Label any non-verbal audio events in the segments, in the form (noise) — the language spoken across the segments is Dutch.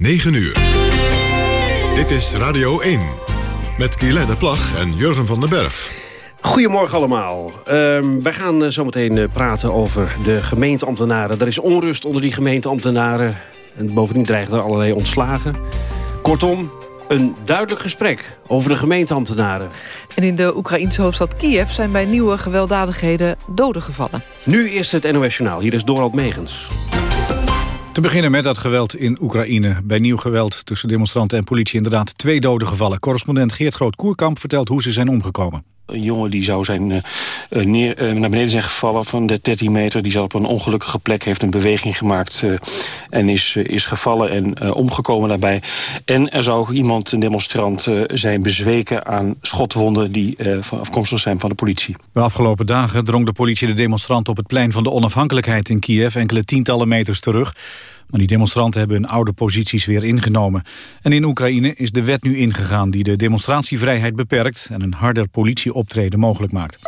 9 uur. Dit is Radio 1. Met Guylaine Plag en Jurgen van den Berg. Goedemorgen allemaal. Uh, wij gaan uh, zometeen uh, praten over de gemeenteambtenaren. Er is onrust onder die gemeenteambtenaren. En bovendien dreigen er allerlei ontslagen. Kortom, een duidelijk gesprek over de gemeenteambtenaren. En in de Oekraïnse hoofdstad Kiev zijn bij nieuwe gewelddadigheden doden gevallen. Nu is het NOS Journaal. Hier is Dorald Megens. Te beginnen met dat geweld in Oekraïne. Bij nieuw geweld tussen demonstranten en politie inderdaad twee doden gevallen. Correspondent Geert Groot-Koerkamp vertelt hoe ze zijn omgekomen. Een jongen die zou zijn, uh, neer, uh, naar beneden zijn gevallen van de 13 meter. Die zat op een ongelukkige plek, heeft een beweging gemaakt... Uh, en is, is gevallen en omgekomen daarbij. En er zou ook iemand, een demonstrant, zijn bezweken aan schotwonden... die afkomstig zijn van de politie. De afgelopen dagen drong de politie de demonstrant op het plein van de onafhankelijkheid in Kiev... enkele tientallen meters terug. Maar die demonstranten hebben hun oude posities weer ingenomen. En in Oekraïne is de wet nu ingegaan die de demonstratievrijheid beperkt... en een harder politieoptreden mogelijk maakt.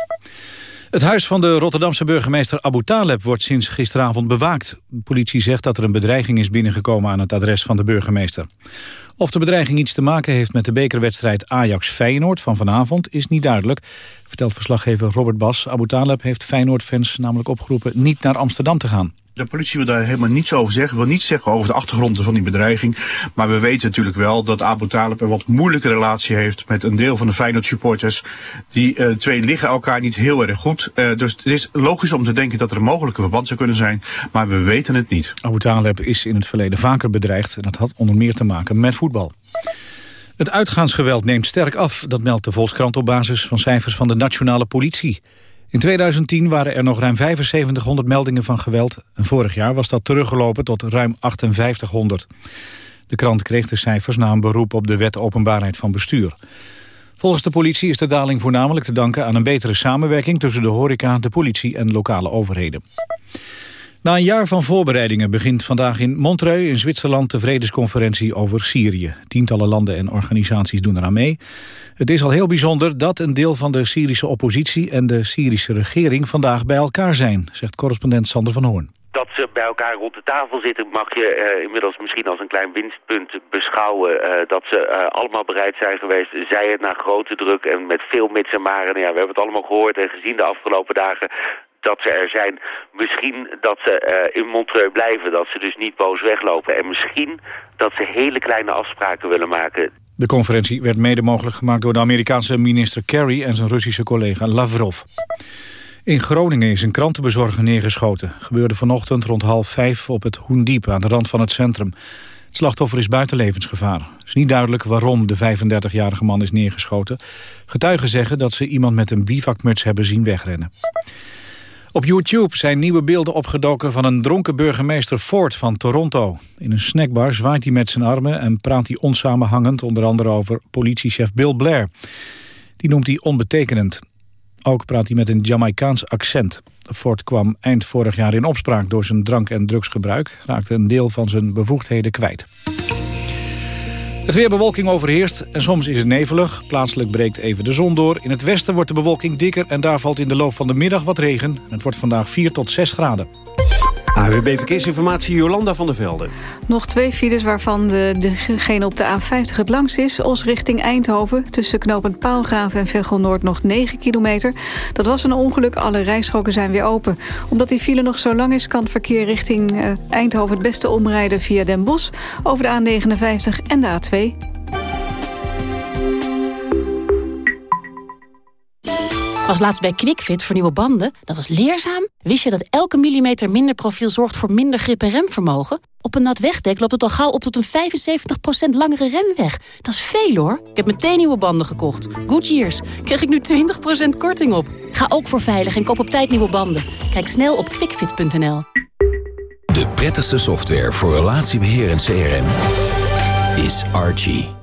Het huis van de Rotterdamse burgemeester Abu Taleb wordt sinds gisteravond bewaakt. De politie zegt dat er een bedreiging is binnengekomen aan het adres van de burgemeester. Of de bedreiging iets te maken heeft met de bekerwedstrijd Ajax-Feyenoord van vanavond is niet duidelijk. Vertelt verslaggever Robert Bas. Abu Taleb heeft Feyenoord-fans namelijk opgeroepen niet naar Amsterdam te gaan. De politie wil daar helemaal niets over zeggen. Wil niets zeggen over de achtergronden van die bedreiging. Maar we weten natuurlijk wel dat Abu Talib een wat moeilijke relatie heeft met een deel van de Feyenoord supporters. Die uh, twee liggen elkaar niet heel erg goed. Uh, dus het is logisch om te denken dat er een mogelijke verband zou kunnen zijn. Maar we weten het niet. Abu Talib is in het verleden vaker bedreigd. En dat had onder meer te maken met voetbal. Het uitgaansgeweld neemt sterk af. Dat meldt de Volkskrant op basis van cijfers van de nationale politie. In 2010 waren er nog ruim 7500 meldingen van geweld. Vorig jaar was dat teruggelopen tot ruim 5800. De krant kreeg de cijfers na een beroep op de wet openbaarheid van bestuur. Volgens de politie is de daling voornamelijk te danken aan een betere samenwerking... tussen de horeca, de politie en lokale overheden. Na een jaar van voorbereidingen begint vandaag in Montreux in Zwitserland de vredesconferentie over Syrië. Tientallen landen en organisaties doen eraan mee. Het is al heel bijzonder dat een deel van de Syrische oppositie en de Syrische regering vandaag bij elkaar zijn, zegt correspondent Sander van Hoorn dat ze bij elkaar rond de tafel zitten mag je uh, inmiddels misschien als een klein winstpunt beschouwen. Uh, dat ze uh, allemaal bereid zijn geweest, zij het na grote druk en met veel mits en maren. Ja, we hebben het allemaal gehoord en gezien de afgelopen dagen dat ze er zijn. Misschien dat ze uh, in Montreux blijven, dat ze dus niet boos weglopen. En misschien dat ze hele kleine afspraken willen maken. De conferentie werd mede mogelijk gemaakt door de Amerikaanse minister Kerry en zijn Russische collega Lavrov. In Groningen is een krantenbezorger neergeschoten. Gebeurde vanochtend rond half vijf op het Hoendiep aan de rand van het centrum. Het slachtoffer is buiten levensgevaar. Het is niet duidelijk waarom de 35-jarige man is neergeschoten. Getuigen zeggen dat ze iemand met een bivakmuts hebben zien wegrennen. Op YouTube zijn nieuwe beelden opgedoken van een dronken burgemeester Ford van Toronto. In een snackbar zwaait hij met zijn armen en praat hij onsamenhangend... onder andere over politiechef Bill Blair. Die noemt hij onbetekenend. Ook praat hij met een Jamaicaans accent. Ford kwam eind vorig jaar in opspraak door zijn drank- en drugsgebruik. Raakte een deel van zijn bevoegdheden kwijt. Het weer bewolking overheerst en soms is het nevelig. Plaatselijk breekt even de zon door. In het westen wordt de bewolking dikker en daar valt in de loop van de middag wat regen. Het wordt vandaag 4 tot 6 graden. AWB Verkeersinformatie, Jolanda van der Velde. Nog twee files waarvan de, degene op de A50 het langst is. Os richting Eindhoven. Tussen knooppunt Paalgraven en Veghel Noord nog 9 kilometer. Dat was een ongeluk. Alle rijstroken zijn weer open. Omdat die file nog zo lang is... kan het verkeer richting uh, Eindhoven het beste omrijden via Den Bosch... over de A59 en de A2. Was laatst bij QuickFit voor nieuwe banden. Dat was leerzaam. Wist je dat elke millimeter minder profiel zorgt voor minder grip en remvermogen? Op een nat wegdek loopt het al gauw op tot een 75% langere remweg. Dat is veel hoor. Ik heb meteen nieuwe banden gekocht. Goodyears. Krijg ik nu 20% korting op. Ga ook voor veilig en koop op tijd nieuwe banden. Kijk snel op quickfit.nl. De prettigste software voor relatiebeheer en CRM is Archie.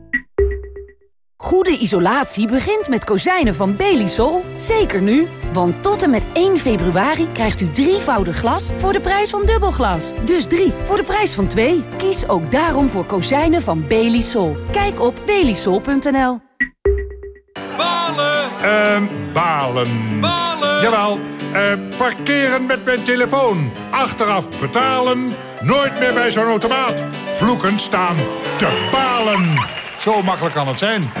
Goede isolatie begint met kozijnen van Belisol. Zeker nu, want tot en met 1 februari krijgt u drievoudig glas voor de prijs van dubbelglas. Dus drie voor de prijs van twee. Kies ook daarom voor kozijnen van Belisol. Kijk op belisol.nl. Balen! Ehm, balen. Balen! Jawel, uh, parkeren met mijn telefoon. Achteraf betalen. Nooit meer bij zo'n automaat. Vloekend staan te balen. Zo makkelijk kan het zijn.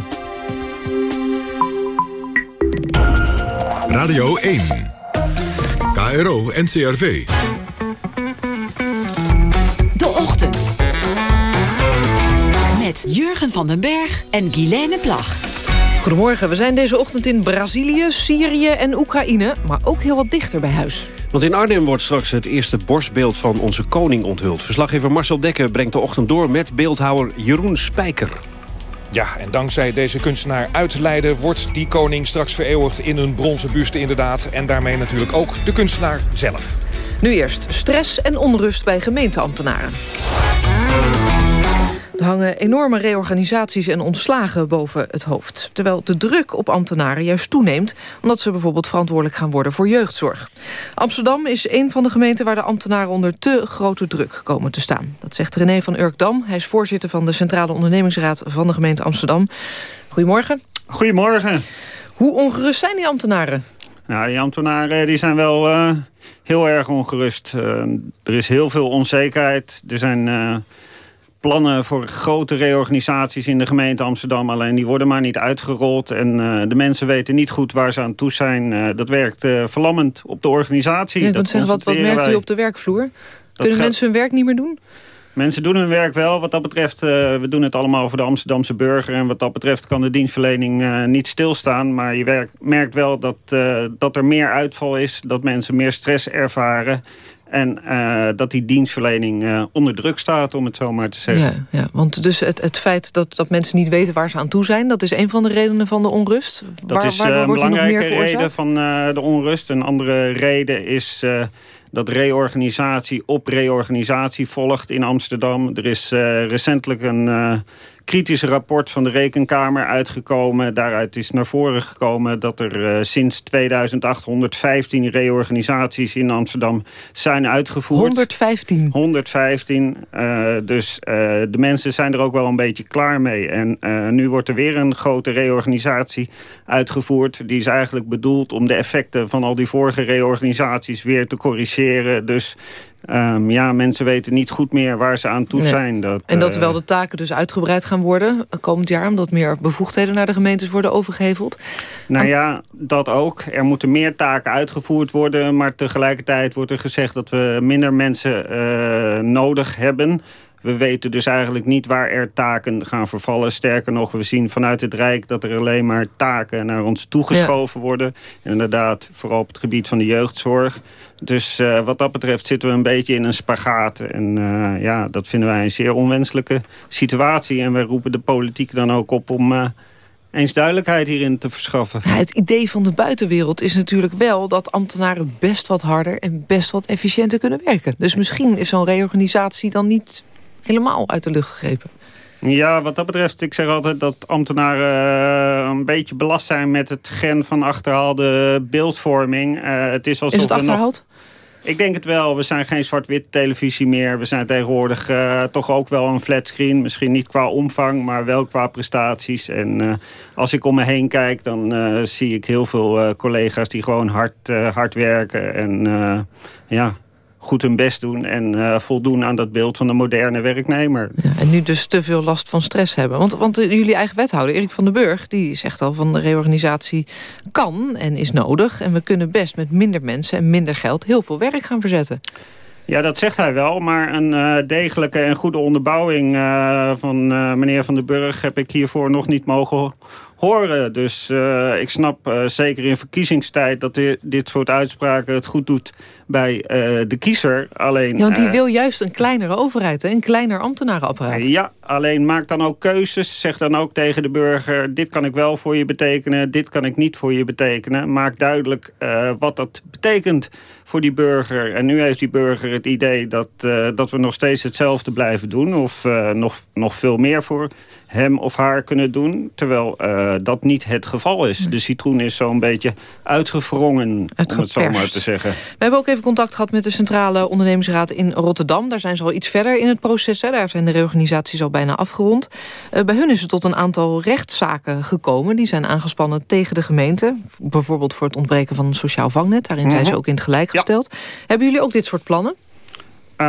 Radio 1. KRO NCRV. De Ochtend. Met Jurgen van den Berg en Guilaine Plag. Goedemorgen, we zijn deze ochtend in Brazilië, Syrië en Oekraïne... maar ook heel wat dichter bij huis. Want in Arnhem wordt straks het eerste borstbeeld van onze koning onthuld. Verslaggever Marcel Dekker brengt de ochtend door met beeldhouwer Jeroen Spijker. Ja, en dankzij deze kunstenaar uit Leiden wordt die koning straks vereeuwigd in een bronzen buste inderdaad. En daarmee natuurlijk ook de kunstenaar zelf. Nu eerst stress en onrust bij gemeenteambtenaren. Hangen enorme reorganisaties en ontslagen boven het hoofd. Terwijl de druk op ambtenaren juist toeneemt... omdat ze bijvoorbeeld verantwoordelijk gaan worden voor jeugdzorg. Amsterdam is een van de gemeenten waar de ambtenaren... onder te grote druk komen te staan. Dat zegt René van Urkdam. Hij is voorzitter van de Centrale Ondernemingsraad van de gemeente Amsterdam. Goedemorgen. Goedemorgen. Hoe ongerust zijn die ambtenaren? Nou, die ambtenaren die zijn wel uh, heel erg ongerust. Uh, er is heel veel onzekerheid. Er zijn... Uh, plannen voor grote reorganisaties in de gemeente Amsterdam. Alleen die worden maar niet uitgerold. En uh, de mensen weten niet goed waar ze aan toe zijn. Uh, dat werkt uh, verlammend op de organisatie. Ja, ik zeggen, wat, wat merkt wij. u op de werkvloer? Kunnen mensen hun werk niet meer doen? Mensen doen hun werk wel. Wat dat betreft, we doen het allemaal voor de Amsterdamse burger. En wat dat betreft kan de dienstverlening niet stilstaan. Maar je merkt wel dat, dat er meer uitval is. Dat mensen meer stress ervaren. En uh, dat die dienstverlening uh, onder druk staat, om het zo maar te zeggen. Ja, ja. want dus het, het feit dat, dat mensen niet weten waar ze aan toe zijn... dat is een van de redenen van de onrust? Dat waar, is uh, een belangrijke reden van de onrust. Een andere reden is dat reorganisatie op reorganisatie volgt in Amsterdam. Er is recentelijk een kritisch rapport van de Rekenkamer uitgekomen. Daaruit is naar voren gekomen dat er uh, sinds 2815 reorganisaties in Amsterdam zijn uitgevoerd. 115? 115. Uh, dus uh, de mensen zijn er ook wel een beetje klaar mee. En nu wordt er weer een grote reorganisatie uitgevoerd. Die is eigenlijk bedoeld om de effecten van al die vorige reorganisaties weer te corrigeren. Dus Um, ja, mensen weten niet goed meer waar ze aan toe nee. zijn. Dat, en dat terwijl de taken dus uitgebreid gaan worden komend jaar... omdat meer bevoegdheden naar de gemeentes worden overgeheveld? Nou ja, dat ook. Er moeten meer taken uitgevoerd worden... maar tegelijkertijd wordt er gezegd dat we minder mensen uh, nodig hebben... We weten dus eigenlijk niet waar er taken gaan vervallen. Sterker nog, we zien vanuit het Rijk dat er alleen maar taken naar ons toegeschoven ja. worden. En inderdaad, vooral op het gebied van de jeugdzorg. Dus uh, wat dat betreft zitten we een beetje in een spagaat. En uh, ja, dat vinden wij een zeer onwenselijke situatie. En wij roepen de politiek dan ook op om... Uh, eens duidelijkheid hierin te verschaffen. Ja, het idee van de buitenwereld is natuurlijk wel... dat ambtenaren best wat harder en best wat efficiënter kunnen werken. Dus misschien is zo'n reorganisatie dan niet helemaal uit de lucht gegrepen. Ja, wat dat betreft, ik zeg altijd dat ambtenaren een beetje belast zijn met het gen van achterhaalde beeldvorming. Uh, het is, alsof is het achterhaald? Ik denk het wel. We zijn geen zwart-wit televisie meer. We zijn tegenwoordig uh, toch ook wel een flatscreen. Misschien niet qua omvang, maar wel qua prestaties. En uh, als ik om me heen kijk, dan uh, zie ik heel veel collega's die gewoon hard, hard werken. En ja, goed hun best doen en uh, voldoen aan dat beeld van de moderne werknemer. Ja, en nu dus te veel last van stress hebben. Want, want uh, jullie eigen wethouder, Erik van den Burg... die zegt al van de reorganisatie kan en is nodig... en we kunnen best met minder mensen en minder geld heel veel werk gaan verzetten. Ja, dat zegt hij wel, maar een uh, degelijke en goede onderbouwing uh, van uh, meneer Van den Burg heb ik hiervoor nog niet mogen horen. Dus ik snap zeker in verkiezingstijd dat dit soort uitspraken het goed doet bij de kiezer. Alleen, ja, want die wil juist een kleinere overheid, hè? een kleiner ambtenarenapparaat. ja, alleen maak dan ook keuzes. Zeg dan ook tegen de burger, dit kan ik wel voor je betekenen, dit kan ik niet voor je betekenen. Maak duidelijk wat dat betekent voor die burger. En nu heeft die burger het idee dat, dat we nog steeds hetzelfde blijven doen. Of nog, nog veel meer voor hem of haar kunnen doen. Terwijl uh, dat niet het geval is. De citroen is zo'n beetje uitgevrongen, om het zo maar te zeggen. We hebben ook even contact gehad met de Centrale Ondernemingsraad in Rotterdam. Daar zijn ze al iets verder in het proces. Hè. Daar zijn de reorganisaties al bijna afgerond. Uh, bij hun is het tot een aantal rechtszaken gekomen. Die zijn aangespannen tegen de gemeente. Bijvoorbeeld voor het ontbreken van een sociaal vangnet. Daarin zijn ze mhm. ook in het gelijk gesteld. Hebben jullie ook dit soort plannen? Uh,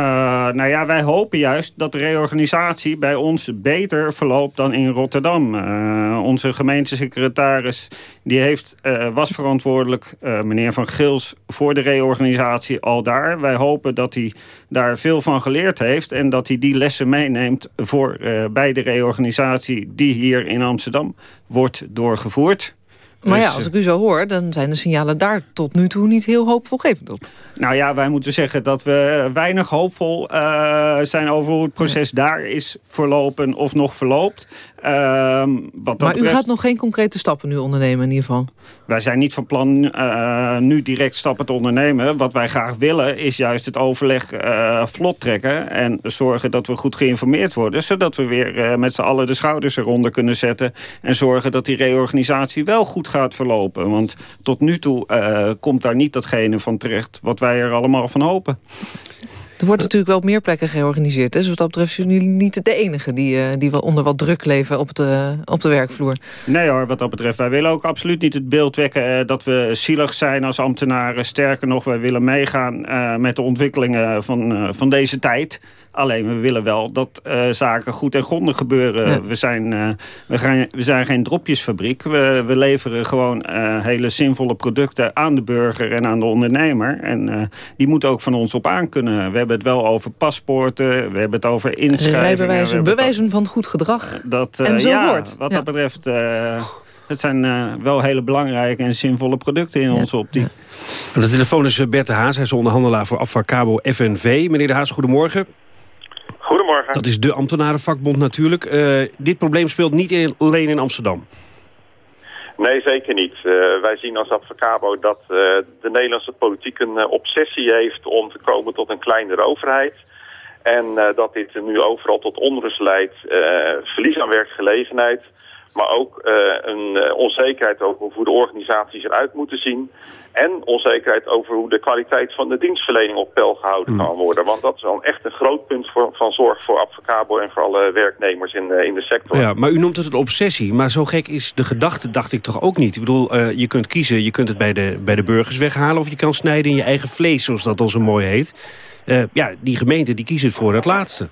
nou ja, wij hopen juist dat de reorganisatie bij ons beter verloopt dan in Rotterdam. Uh, onze gemeentesecretaris die heeft, uh, was verantwoordelijk, meneer Van Gils, voor de reorganisatie al daar. Wij hopen dat hij daar veel van geleerd heeft en dat hij die lessen meeneemt voor, bij de reorganisatie die hier in Amsterdam wordt doorgevoerd. Maar ja, dus, als ik u zo hoor, dan zijn de signalen daar tot nu toe niet heel hoopvolgevend op. Nou ja, wij moeten zeggen dat we weinig hoopvol uh, zijn over hoe het proces daar is verlopen of nog verloopt. Uh, wat maar u gaat nog geen concrete stappen nu ondernemen in ieder geval? Wij zijn niet van plan uh, nu direct stappen te ondernemen. Wat wij graag willen is juist het overleg uh, vlot trekken... en zorgen dat we goed geïnformeerd worden... zodat we weer met z'n allen de schouders eronder kunnen zetten... en zorgen dat die reorganisatie wel goed gaat verlopen. Want tot nu toe komt daar niet datgene van terecht... wat wij er allemaal van hopen. Er wordt natuurlijk wel op meer plekken georganiseerd. Dus wat dat betreft zijn jullie niet de enige die, uh, die wel onder wat druk leven op de, op de werkvloer. Nee hoor, wat dat betreft. Wij willen ook absoluut niet het beeld wekken uh, dat we zielig zijn als ambtenaren. Sterker nog, wij willen meegaan uh, met de ontwikkelingen van, van deze tijd. Alleen we willen wel dat uh, zaken goed en grondig gebeuren. We, zijn, uh, we, gaan, we zijn geen dropjesfabriek. We, we leveren gewoon uh, hele zinvolle producten aan de burger en aan de ondernemer. En die moeten ook van ons op aankunnen. We hebben het wel over paspoorten, we hebben het over inschrijvingen. Rijbewijzen, bewijzen van goed gedrag. Dat, enzovoort. Ja, wat dat betreft... Het zijn uh, wel hele belangrijke en zinvolle producten in ja. onze optiek. De telefoon is Bert de Haas. Hij is onderhandelaar voor Afvakabo FNV. Meneer de Haas, goedemorgen. Goedemorgen. Dat is de ambtenarenvakbond natuurlijk. Uh, dit probleem speelt niet in, alleen in Amsterdam. Nee, zeker niet. Uh, wij zien als Advocabo dat uh, de Nederlandse politiek een obsessie heeft om te komen tot een kleinere overheid. En dat dit nu overal tot onrust leidt, verlies aan werkgelegenheid maar ook uh, een uh, onzekerheid over hoe de organisaties eruit moeten zien. En onzekerheid over hoe de kwaliteit van de dienstverlening op peil gehouden hmm. kan worden. Want dat is wel echt een groot punt voor, van zorg voor Advocabo en voor alle werknemers in, in de sector. Ja, maar u noemt het een obsessie. Maar zo gek is de gedachte, dacht ik toch ook niet. Ik bedoel, je kunt kiezen, je kunt het bij de, bij de burgers weghalen... of je kan snijden in je eigen vlees, zoals dat al zo mooi heet. ja, die gemeente die kiezen voor het laatste.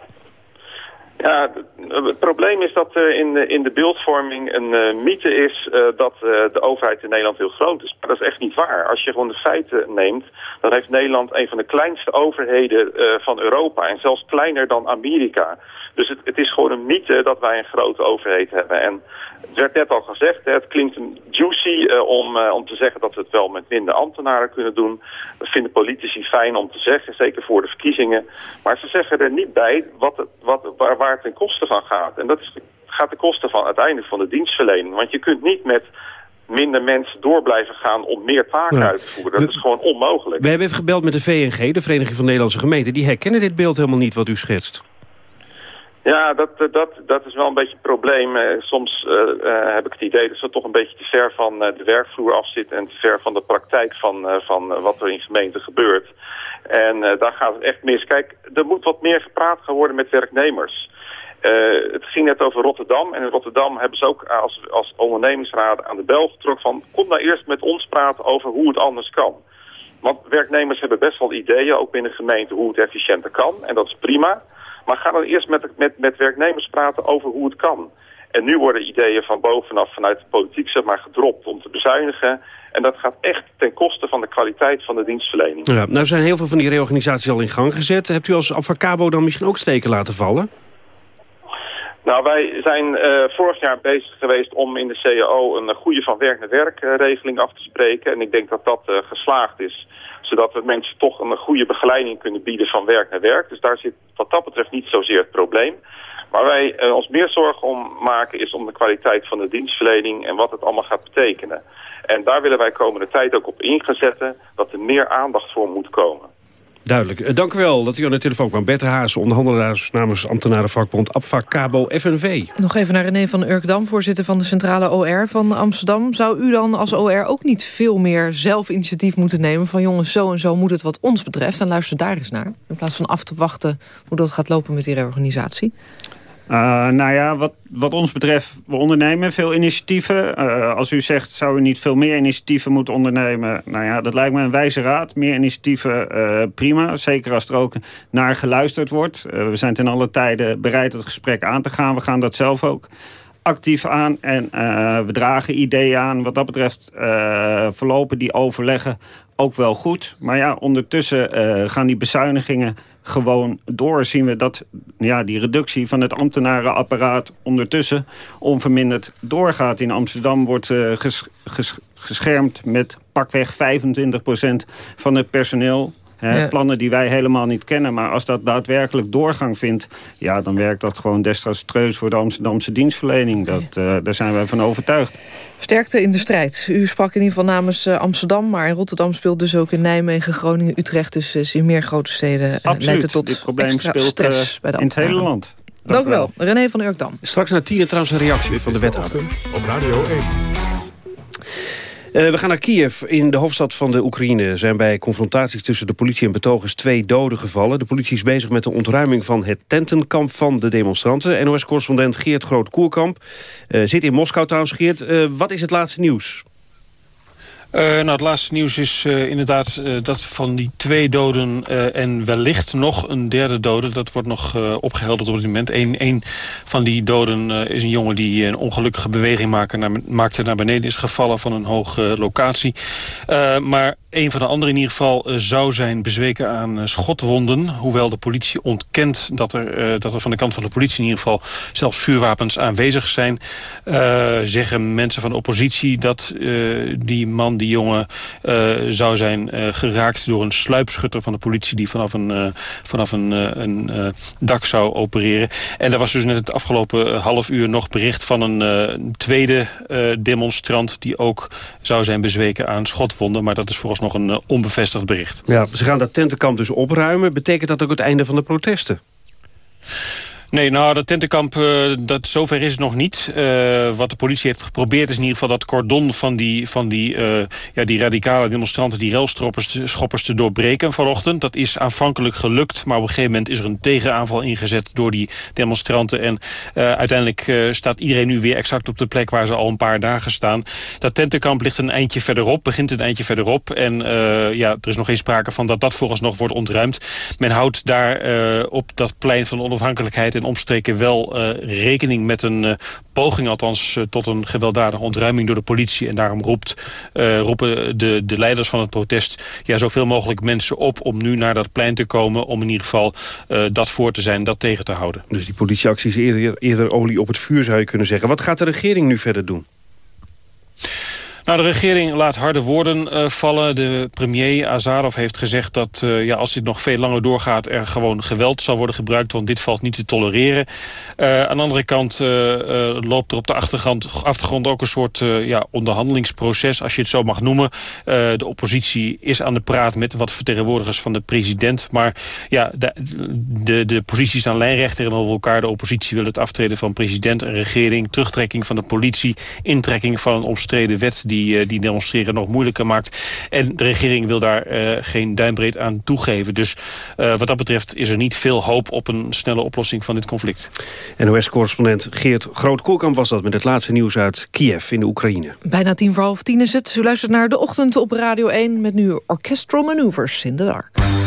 Ja, het probleem is dat uh, in, de, in de beeldvorming een uh, mythe is dat de overheid in Nederland heel groot is. Maar dat is echt niet waar. Als je gewoon de feiten neemt, dan heeft Nederland een van de kleinste overheden van Europa. En zelfs kleiner dan Amerika. Dus het, het, is gewoon een mythe dat wij een grote overheid hebben. En het werd net al gezegd, het klinkt juicy uh, om, uh, om te zeggen dat we het wel met minder ambtenaren kunnen doen. Dat vinden politici fijn om te zeggen, zeker voor de verkiezingen. Maar ze zeggen er niet bij wat het, wat, waar, waar het ten koste van gaat. En dat is, gaat ten koste van uiteindelijk van de dienstverlening. Want je kunt niet met minder mensen door blijven gaan om meer taken uit te voeren. Dat is gewoon onmogelijk. We hebben even gebeld met de VNG, de Vereniging van Nederlandse Gemeenten. Die herkennen dit beeld helemaal niet wat u schetst. Ja, dat, eh, dat, dat is wel een beetje een probleem. Eh, soms uh, heb ik het idee dat ze toch een beetje te ver van de werkvloer afzitten... en te ver van de praktijk van, van wat er in gemeenten gebeurt. En daar gaat het echt mis. Kijk, er moet wat meer gepraat gaan worden met werknemers. het ging net over Rotterdam. En in Rotterdam hebben ze ook als, als ondernemingsraad aan de bel getrokken van... kom nou eerst met ons praten over hoe het anders kan. Want werknemers hebben best wel ideeën, ook binnen gemeenten, hoe het efficiënter kan. En dat is prima. Maar ga dan eerst met, met, met werknemers praten over hoe het kan. En nu worden ideeën van bovenaf vanuit de politiek zeg maar, gedropt om te bezuinigen. En dat gaat echt ten koste van de kwaliteit van de dienstverlening. Ja, nou zijn heel veel van die reorganisaties al in gang gezet. Hebt u als Avacabo dan misschien ook steken laten vallen? Nou, wij zijn uh, vorig jaar bezig geweest om in de CAO een goede van werk naar werk regeling af te spreken. En ik denk dat dat uh, geslaagd is. Zodat we mensen toch een goede begeleiding kunnen bieden van werk naar werk. Dus daar zit wat dat betreft niet zozeer het probleem. Waar wij uh, ons meer zorgen om maken is om de kwaliteit van de dienstverlening en wat het allemaal gaat betekenen. En daar willen wij komende tijd ook op ingezetten dat er meer aandacht voor moet komen. Duidelijk. Uh, dank u wel dat u aan de telefoon kwam. Bert Haas, onderhandelaars namens ambtenarenvakbond APVA Cabo FNV. Nog even naar René van Urkdam, voorzitter van de Centrale OR van Amsterdam. Zou u dan als OR ook niet veel meer zelf initiatief moeten nemen... van jongens, zo en zo moet het wat ons betreft... en luister daar eens naar, in plaats van af te wachten... hoe dat gaat lopen met die reorganisatie? Uh, nou ja, wat, wat ons betreft, we ondernemen veel initiatieven. Uh, als u zegt, zou u niet veel meer initiatieven moeten ondernemen? Nou ja, dat lijkt me een wijze raad. Meer initiatieven, uh, prima. Zeker als er ook naar geluisterd wordt. we zijn ten alle tijden bereid het gesprek aan te gaan. We gaan dat zelf ook actief aan en we dragen ideeën aan. Wat dat betreft verlopen die overleggen ook wel goed. Maar ja, ondertussen gaan die bezuinigingen gewoon door zien we dat ja, die reductie van het ambtenarenapparaat ondertussen onverminderd doorgaat. In Amsterdam wordt ges, geschermd met pakweg 25% van het personeel ja. Plannen die wij helemaal niet kennen. Maar als dat daadwerkelijk doorgang vindt... ja, dan werkt dat gewoon desastreus voor de Amsterdamse dienstverlening. Dat, uh, daar zijn wij van overtuigd. Sterkte in de strijd. U sprak in ieder geval namens uh, Amsterdam... maar in Rotterdam speelt dus ook in Nijmegen, Groningen, Utrecht... dus is in meer grote steden uh, leidt het tot Dit probleem speelt stress bij de in het hele land. Dank, Dank u wel. René van Urkdam. Straks naar tien trouwens een reactie van de wethouder. Op Radio 1. Uh, we gaan naar Kiev. In de hoofdstad van de Oekraïne zijn bij confrontaties tussen de politie en betogers twee doden gevallen. De politie is bezig met de ontruiming van het tentenkamp van de demonstranten. NOS-correspondent Geert Groot-Koerkamp uh, zit in Moskou trouwens. Geert, uh, wat is het laatste nieuws? Uh, nou, het laatste nieuws is uh, inderdaad uh, dat van die twee doden en wellicht nog een derde dode. Dat wordt nog opgehelderd op dit moment. Eén een van die doden is een jongen die een ongelukkige beweging maakte naar, maakte naar beneden. Is gevallen van een hoge locatie. maar een van de anderen in ieder geval zou zijn bezweken aan schotwonden. Hoewel de politie ontkent dat er, dat er van de kant van de politie in ieder geval zelfs vuurwapens aanwezig zijn. zeggen mensen van de oppositie dat die man die jongen zou zijn geraakt door een sluipschutter van de politie... die vanaf een, vanaf een, een dak zou opereren. En er was dus net het afgelopen half uur nog bericht van een tweede demonstrant... die ook zou zijn bezweken aan schotwonden. Maar dat is vooralsnog een onbevestigd bericht. Ja, ze gaan dat tentenkamp dus opruimen. Betekent dat ook het einde van de protesten? Nee, nou, dat tentenkamp, uh, dat, zover is het nog niet. Uh, wat de politie heeft geprobeerd is in ieder geval dat cordon van die, van die, uh, ja, die radicale demonstranten, die relschoppers te doorbreken vanochtend. Dat is aanvankelijk gelukt, maar op een gegeven moment is er een tegenaanval ingezet door die demonstranten. En uiteindelijk staat iedereen nu weer exact op de plek waar ze al een paar dagen staan. Dat tentenkamp ligt een eindje verderop, begint een eindje verderop. En ja, er is nog geen sprake van dat dat vooralsnog wordt ontruimd. Men houdt daar op dat plein van onafhankelijkheid en omstreken wel uh, rekening met een uh, poging... althans uh, tot een gewelddadige ontruiming door de politie. En daarom roept, roepen de, de leiders van het protest... Ja, zoveel mogelijk mensen op om nu naar dat plein te komen... om in ieder geval dat voor te zijn, dat tegen te houden. Dus die politieactie is eerder, eerder olie op het vuur, zou je kunnen zeggen. Wat gaat de regering nu verder doen? Nou, de regering laat harde woorden uh, vallen. De premier Azarov heeft gezegd dat uh, ja, als dit nog veel langer doorgaat... er gewoon geweld zal worden gebruikt, want dit valt niet te tolereren. Uh, aan de andere kant loopt er op de achtergrond, ook een soort ja, onderhandelingsproces... als je het zo mag noemen. de oppositie is aan de praat met wat vertegenwoordigers van de president. Maar ja, de, de, de posities staan lijnrecht tegenover elkaar. De oppositie wil het aftreden van president en regering... terugtrekking van de politie, intrekking van een omstreden wet die, eh, die demonstreren nog moeilijker maakt. En de regering wil daar uh, geen duimbreed aan toegeven. Dus uh, wat dat betreft is er niet veel hoop op een snelle oplossing van dit conflict. NOS-correspondent Geert Groot-Koolkamp was dat met het laatste nieuws uit Kiev in de Oekraïne. Bijna tien voor half tien is het. U luistert naar de ochtend op Radio 1 met nu Orchestral Maneuvers in the Dark.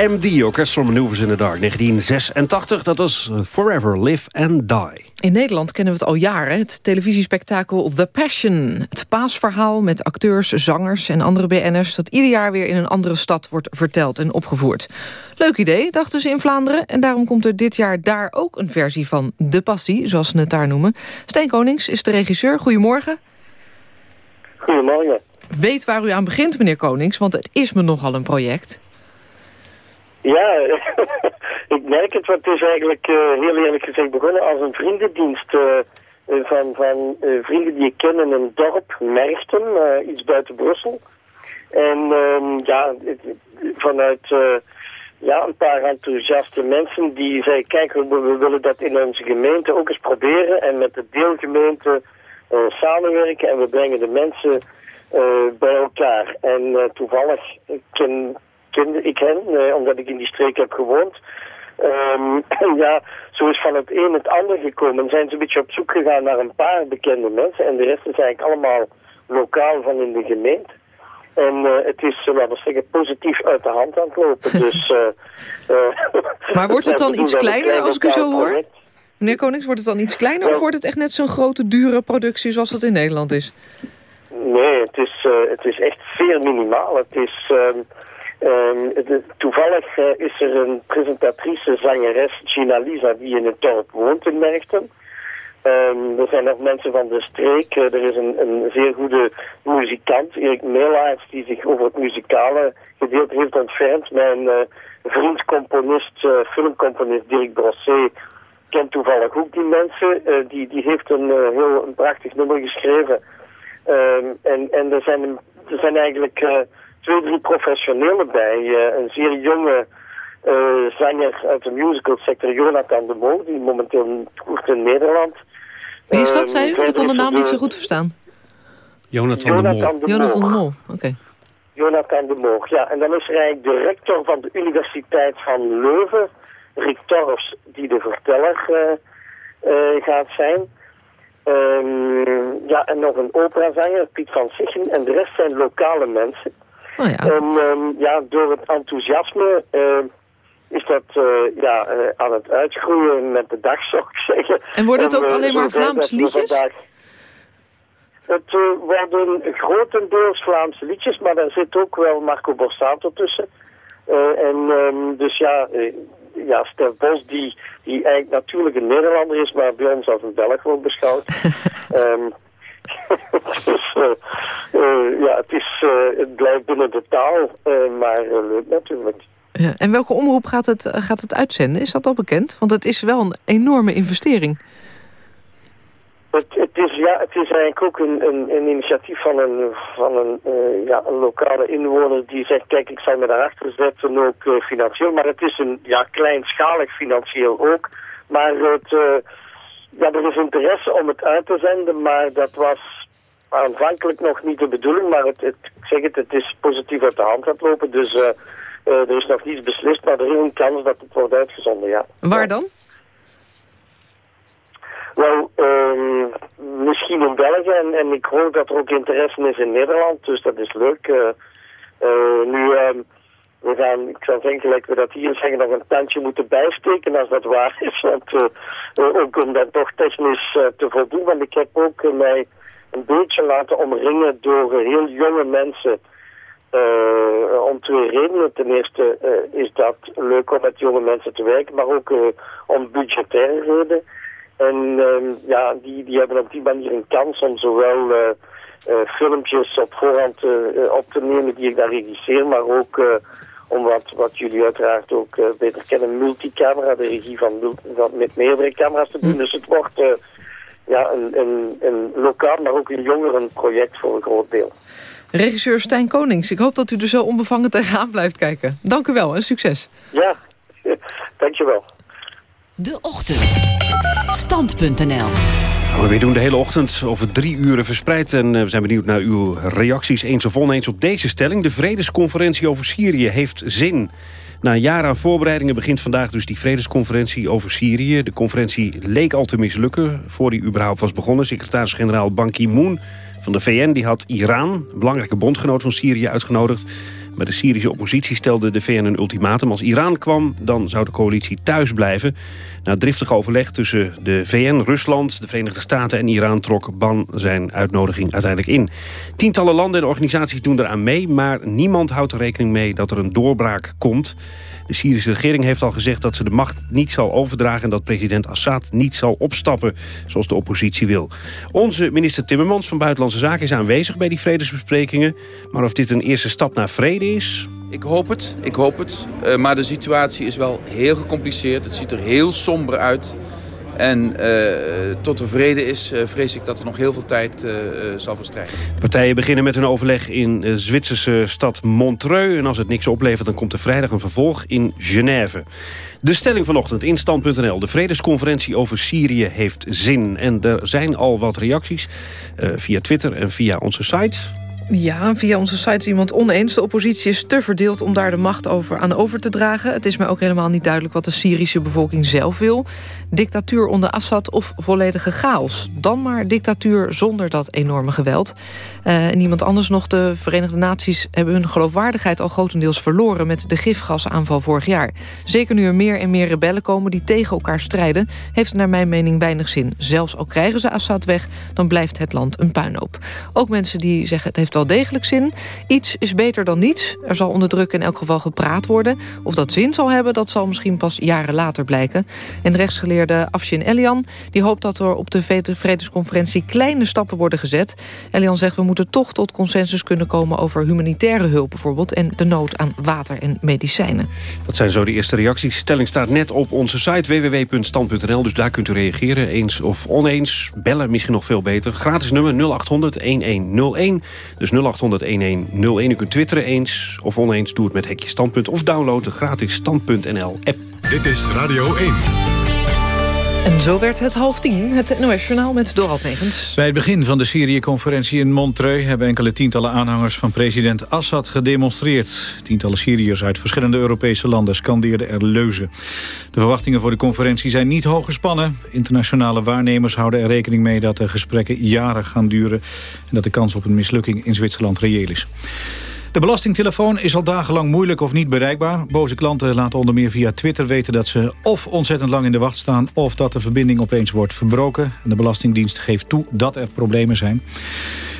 OMD, Orchestral Maneuvers in the Dark, 1986. Dat was eh, Forever Live and Die. In Nederland kennen we het al jaren, het televisiespektakel The Passion. Het paasverhaal met acteurs, zangers en andere BN'ers... dat ieder jaar weer in een andere stad wordt verteld en opgevoerd. Leuk idee, dachten ze in Vlaanderen. En daarom komt er dit jaar daar ook een versie van De Passie, zoals ze het daar noemen. Stijn Konings is de regisseur. Goedemorgen. Goedemorgen. Weet waar u aan begint, meneer Konings, want het is me nogal een project. Ja, (laughs) ik merk het. Het is eigenlijk uh, heel eerlijk gezegd begonnen als een vriendendienst uh, van, van uh, vrienden die ik ken in een dorp, Merchten, iets buiten Brussel. En ehm, ja, vanuit ja, een paar enthousiaste mensen die zeiden, kijk, we, willen dat in onze gemeente ook eens proberen en met de deelgemeente samenwerken en we brengen de mensen bij elkaar. En toevallig ken kende ik hen, eh, omdat ik in die streek heb gewoond. Um, (clears throat) ja, zo is van het een het ander gekomen. Zijn ze een beetje op zoek gegaan naar een paar bekende mensen. En de rest is eigenlijk allemaal lokaal van in de gemeente. En uh, het is, laten we zeggen, positief uit de hand aan het lopen. (laughs) Dus, uh, maar wordt het (laughs) dan iets kleiner als ik u zo hoor? Meneer Konings, wordt het dan iets kleiner of wordt het echt net zo'n grote, dure productie zoals dat in Nederland is? Nee, het is, het is echt zeer minimaal. Het is... Uh, Um, toevallig uh, is er een presentatrice, zangeres, Gina Lisa, die in het dorp woont in Merchten. Um, er zijn nog mensen van de streek. Uh, er is een, een, zeer goede muzikant, Erik Meelaerts, die zich over het muzikale gedeelte heeft ontfermd. Mijn uh, vriend, componist, filmcomponist Dirk Brosset kent toevallig ook die mensen. die, die heeft een heel prachtig nummer geschreven. Um, en, en er zijn, er zijn eigenlijk twee, drie professionelen bij. Uh, een zeer jonge uh, zanger uit de musical sector, Jonathan de Mol, die momenteel toert in Nederland. Wie is dat, zei u? Ik kon de naam niet zo goed verstaan. Jonathan, de Mol. Jonathan de Mol, oké. Jonathan de Mol, ja. En dan is er eigenlijk de rector van de Universiteit van Leuven, Rick Torfs, die de verteller uh, gaat zijn. Um, ja, en nog een operazanger, Piet van Sichen. En de rest zijn lokale mensen. Oh ja. En um, ja, door het enthousiasme uh, is dat uh, ja, uh, aan het uitgroeien met de dag, (laughs) zou ik zeggen. En wordt het ook alleen maar Vlaams liedjes? Vandaag... Het worden grotendeels Vlaamse liedjes, maar daar zit ook wel Marco Borsato tussen. en um, dus ja, ja, Stef Bos, die, die eigenlijk natuurlijk een Nederlander is, maar bij ons als een Belg wordt beschouwd. um, (laughs) (laughs) dus uh, uh, ja, het, is, uh, het blijft binnen de taal, maar leuk natuurlijk. Ja, en welke omroep gaat het, gaat het uitzenden? Is dat al bekend? Want het is wel een enorme investering. Het, het, is, ja, het is eigenlijk ook een, een, een initiatief van een, van een, ja, een lokale inwoner die zegt, kijk, ik zal me daarachter zetten, ook financieel. Maar het is een ja, kleinschalig financieel ook. Maar het ja, er is interesse om het uit te zenden, maar dat was aanvankelijk nog niet de bedoeling. Maar het, het, ik zeg het, het is positief uit de hand het lopen. Dus uh, uh, er is nog niets beslist, maar er is een kans dat het wordt uitgezonden, ja. Waar dan? Wel, um, misschien in België en, en, ik hoor dat er ook interesse is in Nederland, dus dat is leuk. Uh, nu... Um, we gaan, ik zou denken, gelijk we dat hier zeggen, nog een tandje moeten bijsteken als dat waar is. Want uh, ook om dat toch technisch uh, te voldoen. Want ik heb ook mij een beetje laten omringen door heel jonge mensen. om twee redenen. Ten eerste is dat leuk om met jonge mensen te werken, maar ook om budgettaire redenen. En ehm, ja, die, die hebben op die manier een kans om zowel filmpjes op voorhand op te nemen die ik daar regisseer, maar ook om wat, wat jullie uiteraard ook uh, beter kennen, multicamera, de regie van, van met meerdere camera's te doen. Hm. Dus het wordt uh, ja, een, een, een lokaal, maar ook een jongerenproject voor een groot deel. Regisseur Stijn Konings, ik hoop dat u er zo onbevangen tegenaan blijft kijken. Dank u wel en succes. Ja, (laughs) dankjewel. De Ochtend. Stand.nl we doen de hele ochtend over drie uren verspreid. En we zijn benieuwd naar uw reacties eens of oneens op deze stelling. De vredesconferentie over Syrië heeft zin. Na jaar aan voorbereidingen begint vandaag dus die vredesconferentie over Syrië. De conferentie leek al te mislukken voor die überhaupt was begonnen. Secretaris-generaal Ban Ki-moon van de VN die had Iran, een belangrijke bondgenoot van Syrië, uitgenodigd. Maar de Syrische oppositie stelde de VN een ultimatum. Als Iran kwam, dan zou de coalitie thuis blijven. Na driftig overleg tussen de VN, Rusland, de Verenigde Staten en Iran... trok Ban zijn uitnodiging uiteindelijk in. Tientallen landen en organisaties doen eraan mee... maar niemand houdt er rekening mee dat er een doorbraak komt... De Syrische regering heeft al gezegd dat ze de macht niet zal overdragen... en dat president Assad niet zal opstappen, zoals de oppositie wil. Onze minister Timmermans van Buitenlandse Zaken is aanwezig bij die vredesbesprekingen. Maar of dit een eerste stap naar vrede is... Ik hoop het, ik hoop het. Uh, maar de situatie is wel heel gecompliceerd. Het ziet er heel somber uit. En uh, tot er vrede is, uh, vrees ik dat er nog heel veel tijd uh, zal verstrijken. Partijen beginnen met hun overleg in de Zwitserse stad Montreux. En als het niks oplevert, dan komt er vrijdag een vervolg in Genève. De stelling vanochtend in stand.nl. De vredesconferentie over Syrië heeft zin. En er zijn al wat reacties via Twitter en via onze site. Ja, via onze site is iemand oneens. De oppositie is te verdeeld om daar de macht over aan over te dragen. Het is mij ook helemaal niet duidelijk wat de Syrische bevolking zelf wil. Dictatuur onder Assad of volledige chaos. Dan maar dictatuur zonder dat enorme geweld. Uh, en iemand anders nog, de Verenigde Naties hebben hun geloofwaardigheid al grotendeels verloren met de gifgasaanval vorig jaar. Zeker nu er meer en meer rebellen komen die tegen elkaar strijden, heeft naar mijn mening weinig zin. Zelfs al krijgen ze Assad weg, dan blijft het land een puinhoop. Ook mensen die zeggen het heeft wel degelijk zin. Iets is beter dan niets. Er zal onder druk in elk geval gepraat worden. Of dat zin zal hebben, dat zal misschien pas jaren later blijken. En rechtsgeleerde Afshin Elian die hoopt dat er op de vredesconferentie kleine stappen worden gezet. Elian zegt we moeten toch tot consensus kunnen komen over humanitaire hulp bijvoorbeeld... en de nood aan water en medicijnen. Dat zijn zo de eerste reacties. Stelling staat net op onze site www.stand.nl, dus daar kunt u reageren. Eens of oneens, bellen misschien nog veel beter. Gratis nummer 0800-1101, dus 0800-1101. U kunt twitteren eens of oneens, doe het met hekje standpunt... of download de gratis stand.nl app. Dit is Radio 1. En zo werd het half tien, het NOS-journaal met Megens. Bij het begin van de Syrië-conferentie in Montreux... hebben enkele tientallen aanhangers van president Assad gedemonstreerd. Tientallen Syriërs uit verschillende Europese landen scandeerden er leuzen. De verwachtingen voor de conferentie zijn niet hoog gespannen. Internationale waarnemers houden er rekening mee dat de gesprekken jaren gaan duren... en dat de kans op een mislukking in Zwitserland reëel is. De belastingtelefoon is al dagenlang moeilijk of niet bereikbaar. Boze klanten laten onder meer via Twitter weten dat ze of ontzettend lang in de wacht staan... of dat de verbinding opeens wordt verbroken. de Belastingdienst geeft toe dat er problemen zijn.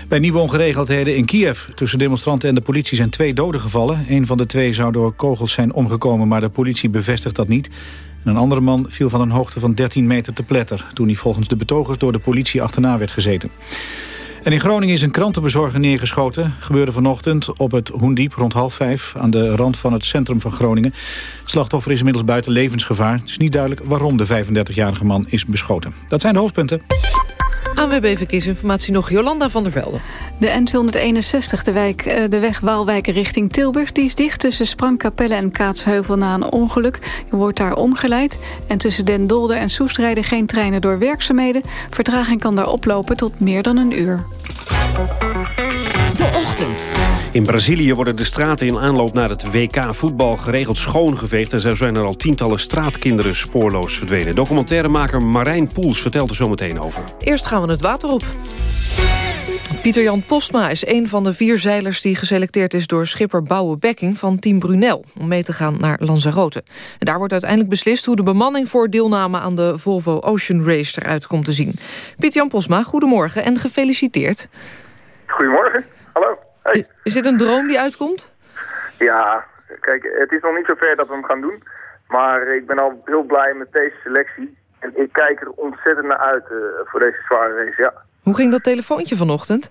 Bij nieuwe ongeregeldheden in Kiev tussen demonstranten en de politie zijn twee doden gevallen. Een van de twee zou door kogels zijn omgekomen, maar de politie bevestigt dat niet. En een andere man viel van een hoogte van 13 meter te pletter... toen hij volgens de betogers door de politie achterna werd gezeten. En in Groningen is een krantenbezorger neergeschoten. Gebeurde vanochtend op het Hoendiep rond half vijf... aan de rand van het centrum van Groningen. Het slachtoffer is inmiddels buiten levensgevaar. Het is niet duidelijk waarom de 35-jarige man is beschoten. Dat zijn de hoofdpunten. ANWB Verkeersinformatie nog, Jolanda van der Velde. De N261, de, wijk, eh, de weg Waalwijk richting Tilburg... die is dicht tussen Sprangkapelle en Kaatsheuvel na een ongeluk. Je wordt daar omgeleid. En tussen Den Dolder en Soest rijden geen treinen door werkzaamheden. Vertraging kan daar oplopen tot meer dan een uur. De Ochtend. In Brazilië worden de straten in aanloop naar het WK voetbal geregeld schoongeveegd... en zo zijn er al tientallen straatkinderen spoorloos verdwenen. Documentairemaker Marijn Poels vertelt er zo meteen over. Eerst gaan we het water op. Pieter-Jan Postma is een van de vier zeilers die geselecteerd is... door schipper Bouwe Bekking van Team Brunel... om mee te gaan naar Lanzarote. En daar wordt uiteindelijk beslist hoe de bemanning... voor deelname aan de Volvo Ocean Race eruit komt te zien. Pieter-Jan Postma, goedemorgen en gefeliciteerd. Goedemorgen, hallo. Hey. Is dit een droom die uitkomt? Ja, kijk, het is nog niet zover dat we hem gaan doen. Maar ik ben al heel blij met deze selectie. En ik kijk er ontzettend naar uit uh, voor deze zware race, ja. Hoe ging dat telefoontje vanochtend?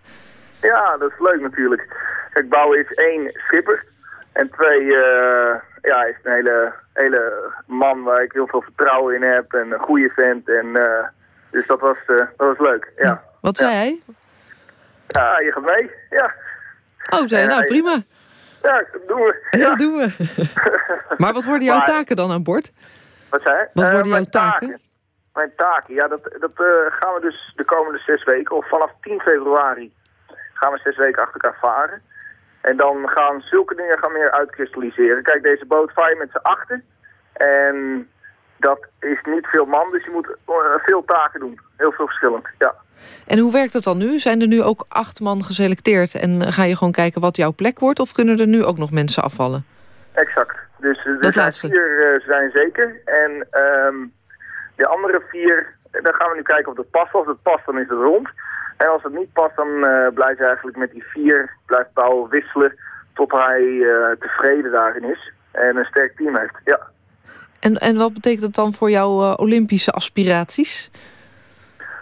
Ja, dat is leuk natuurlijk. Kijk, bouwen is één schipper. En twee, uh, ja, is een hele, hele man waar ik heel veel vertrouwen in heb. En een goede vent. En, uh, dus dat was, dat was leuk, ja. Wat zei ja. hij? Ja, je gaat mee, ja. Oh, zei nou prima. Ja, dat doen we. Ja, dat doen we. (laughs) maar wat worden jouw maar, taken dan aan boord? Wat zei Wat worden jouw taken? taken? Mijn taken, ja, dat, dat uh, gaan we dus de komende zes weken, of vanaf 10 februari, gaan we zes weken achter elkaar varen. En dan gaan zulke dingen gaan meer uitkristalliseren. Kijk, deze boot vaar je met z'n achter. En dat is niet veel man, dus je moet uh, veel taken doen. Heel veel verschillend, ja. En hoe werkt het dan nu? Zijn er nu ook acht man geselecteerd... en ga je gewoon kijken wat jouw plek wordt... of kunnen er nu ook nog mensen afvallen? Exact. Dus Dat zijn laatste. vier eh, zijn zeker. En ehm, de andere vier, daar gaan we nu kijken of dat past. Als het past, dan is het rond. En als het niet past, dan eh, blijft hij eigenlijk met die vier... blijft Pauw wisselen tot hij eh, tevreden daarin is. En een sterk team heeft, ja. En, en wat betekent dat dan voor jouw Olympische aspiraties?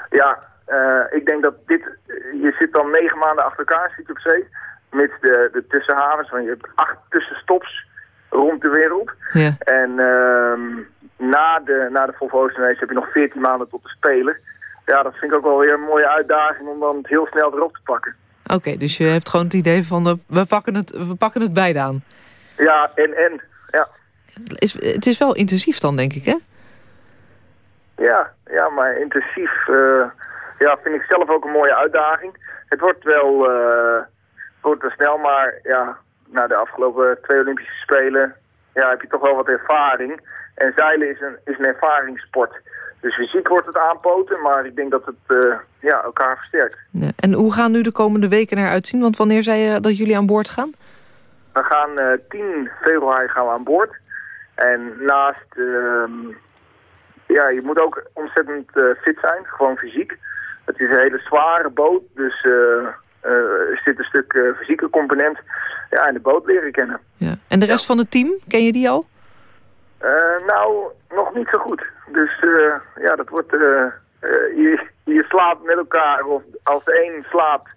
Ja, ik denk dat dit... Je zit dan negen maanden achter elkaar, zit je op zee. Mits de, de tussenhavens, want je hebt acht tussenstops rond de wereld. Ja. En ehm, na de, na de Volvo heb je nog 14 maanden tot de Spelen. Ja, dat vind ik ook wel weer een mooie uitdaging om dan het heel snel erop te pakken. Oké, dus je hebt gewoon het idee van... eh, we, pakken het, we pakken het beide aan. Ja, en en. Ja, Is, het is wel intensief dan, denk ik, hè? ja, ja maar intensief eh, ja, vind ik zelf ook een mooie uitdaging. Het wordt wel, eh, het wordt wel snel, maar ja, na de afgelopen twee Olympische Spelen ja, heb je toch wel wat ervaring. En zeilen is een, is een ervaringssport. Dus fysiek wordt het aanpoten, maar ik denk dat het eh, ja, elkaar versterkt. Ja. En hoe gaan nu de komende weken eruit zien? Want wanneer zei je dat jullie aan boord gaan? We gaan eh 10 februari gaan we aan boord. En naast, ehm, ja, je moet ook ontzettend fit zijn, gewoon fysiek. Het is een hele zware boot, dus eh, eh, er zit een stuk eh, fysieke component. Ja, en de boot leren kennen. Ja. En de rest van het team, ken je die al? Nou, nog niet zo goed. Dus ja, dat wordt, je, je slaapt met elkaar, of als de een slaapt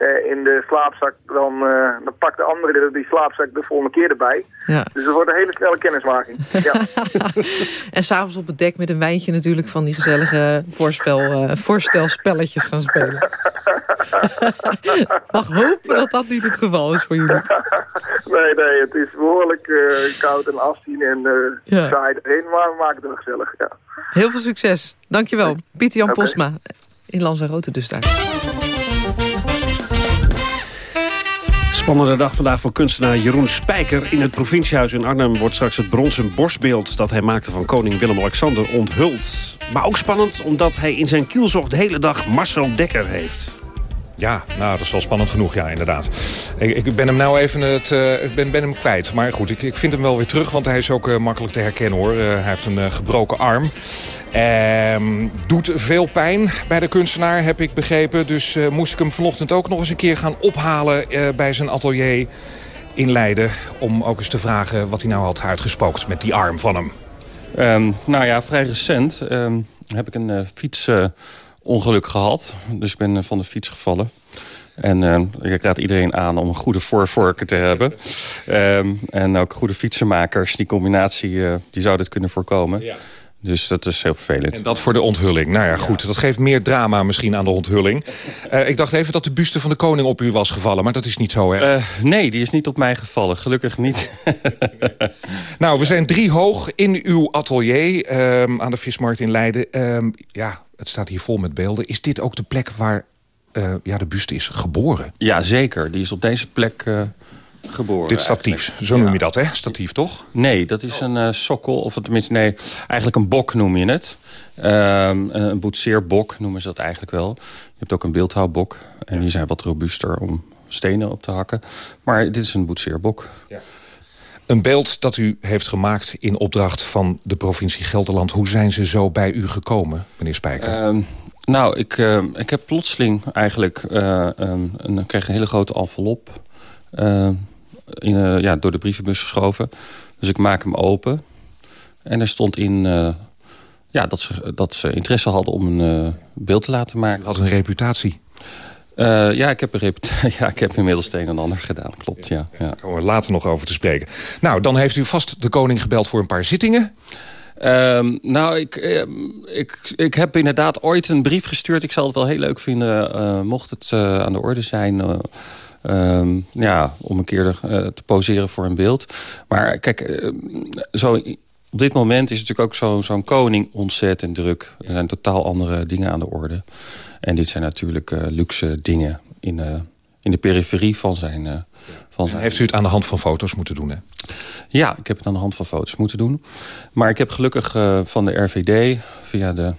eh, in de slaapzak, dan, eh, dan pakt de andere die slaapzak de volgende keer erbij. Ja. Dus het wordt een hele snelle kennismaking. (laughs) Ja. En s'avonds op het dek met een wijntje natuurlijk... van die gezellige voorspel, eh, voorstelspelletjes gaan spelen. (laughs) Mag hopen dat dat niet het geval is voor jullie. nee, nee, het is behoorlijk eh, koud en afzien en Ja. saai erin, maar we maken het gezellig, ja. Heel veel succes. Dankjewel. Pieter Jan Oké. Posma. In Lanzarote dus daar. Spannende dag vandaag voor kunstenaar Jeroen Spijker. In het provinciehuis in Arnhem wordt straks het bronzen borstbeeld... dat hij maakte van koning Willem-Alexander onthuld. Maar ook spannend omdat hij in zijn kielzog de hele dag Marcel Dekker heeft. Ja, nou, dat is wel spannend genoeg, ja, inderdaad. Ik, ik ben hem nou even het, eh, ben, ben hem kwijt. Maar goed, ik, ik vind hem wel weer terug, want hij is ook eh, makkelijk te herkennen, hoor. Eh, hij heeft een gebroken arm. Ehm, doet veel pijn bij de kunstenaar, heb ik begrepen. Dus moest ik hem vanochtend ook nog eens een keer gaan ophalen bij zijn atelier in Leiden. Om ook eens te vragen wat hij nou had uitgespookt met die arm van hem. Ehm, nou ja, vrij recent ehm, heb ik een eh, fietsongeluk gehad. Dus ik ben eh, van de fiets gevallen. En ehm, ik raad iedereen aan om een goede voorvorken te hebben. Ehm, en ook goede fietsenmakers. Die combinatie eh, die zou dit kunnen voorkomen. Dus dat is heel vervelend. En dat voor de onthulling. Nou ja, goed. Dat geeft meer drama misschien aan de onthulling. Eh, ik dacht even dat de buste van de koning op u was gevallen. Maar dat is niet zo, hè? Eh, nee, die is niet op mij gevallen. Gelukkig niet. (laughs) Nou, we zijn drie hoog in uw atelier ehm, aan de Vismarkt in Leiden. Ehm, ja, het staat hier vol met beelden. Is dit ook de plek waar eh, ja, de buste is geboren? Ja, zeker. Die is op deze plek eh, geboren. Dit statief, eigenlijk. zo noem Ja. je dat, hè? Statief, toch? Nee, dat is een eh, sokkel. Of tenminste, nee, eigenlijk een bok noem je het. Ehm, een boetseerbok noemen ze dat eigenlijk wel. Je hebt ook een beeldhouwbok. En die zijn wat robuuster om stenen op te hakken. Maar dit is een boetseerbok. Een beeld dat u heeft gemaakt in opdracht van de provincie Gelderland. Hoe zijn ze zo bij u gekomen, meneer Spijker? Ehm, nou, ik, eh, ik heb plotseling eigenlijk... eh, ehm, een, kreeg een hele grote envelop in, eh, ja, door de brievenbus geschoven. Dus ik maak hem open. En er stond in eh, ja, dat, ze, dat ze interesse hadden om een beeld te laten maken. Had een reputatie? Eh, ja, ik heb een (laughs) ja, ik heb inmiddels het een en ander gedaan. Klopt, ja. ja. Daar komen we later nog over te spreken. Nou, dan heeft u vast de koning gebeld voor een paar zittingen. Ehm, nou, ik, ehm, ik, ik heb inderdaad ooit een brief gestuurd. Ik zal het wel heel leuk vinden, eh, mocht het eh, aan de orde zijn... eh, ehm, ja, om een keer te poseren voor een beeld. Maar kijk, zo, op dit moment is natuurlijk ook zo- zo'n koning ontzettend druk. Er zijn totaal andere dingen aan de orde. En dit zijn natuurlijk eh, luxe dingen in, eh, in de periferie van zijn... eh, van zijn Heeft u het aan de hand van foto's moeten doen, hè? ja, ik heb het aan de hand van foto's moeten doen. Maar ik heb gelukkig van de RVD via de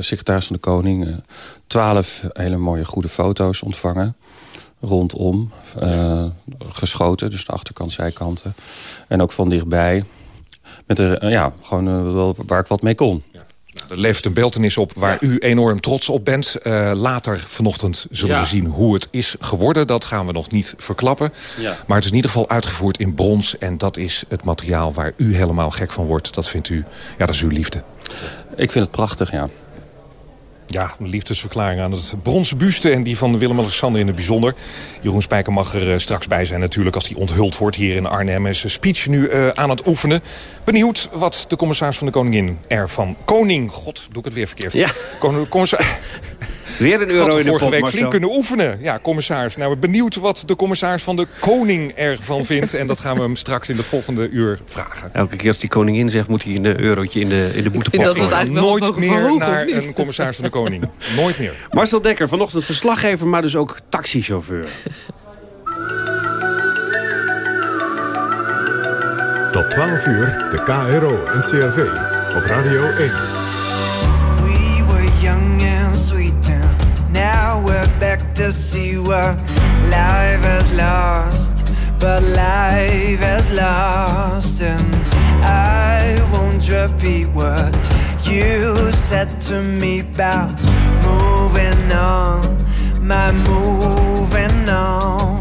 secretaris van de Koning... twaalf hele mooie goede foto's ontvangen rondom. geschoten, dus de achterkant, zijkanten. En ook van dichtbij. Met er, ja, gewoon wel waar ik wat mee kon. Er levert een beeldenis op waar u enorm trots op bent. Uh, later vanochtend zullen we zien hoe het is geworden. Dat gaan we nog niet verklappen. Ja. Maar het is in ieder geval uitgevoerd in brons. En dat is het materiaal waar u helemaal gek van wordt. Dat vindt u, ja, dat is uw liefde. Ik vind het prachtig, ja. Ja, een liefdesverklaring aan het bronzen buste en die van Willem-Alexander in het bijzonder. Jeroen Spijker mag er uh, straks bij zijn natuurlijk als die onthuld wordt hier in Arnhem. Is zijn speech nu uh, aan het oefenen. Benieuwd wat de commissaris van de Koningin ervan... Koning, god, doe ik het weer verkeerd. Ja. Commissaris... Weer een euro in de vorige week Marcel. flink kunnen oefenen. Ja, commissaris. Nou, benieuwd wat de commissaris van de koning ervan vindt. En dat gaan we hem straks in de volgende uur vragen. Elke keer als die koningin zegt, moet hij een eurotje in de, in de boetepot dat gooien. Nooit meer naar een commissaris van de koning. Nooit meer. (laughs) Marcel Dekker, vanochtend verslaggever, maar dus ook taxichauffeur. Tot 12 uur, de KRO en CRV op Radio 1. We're back to see what life has lost. But life has lost and I won't repeat what you said to me about moving on, my moving on.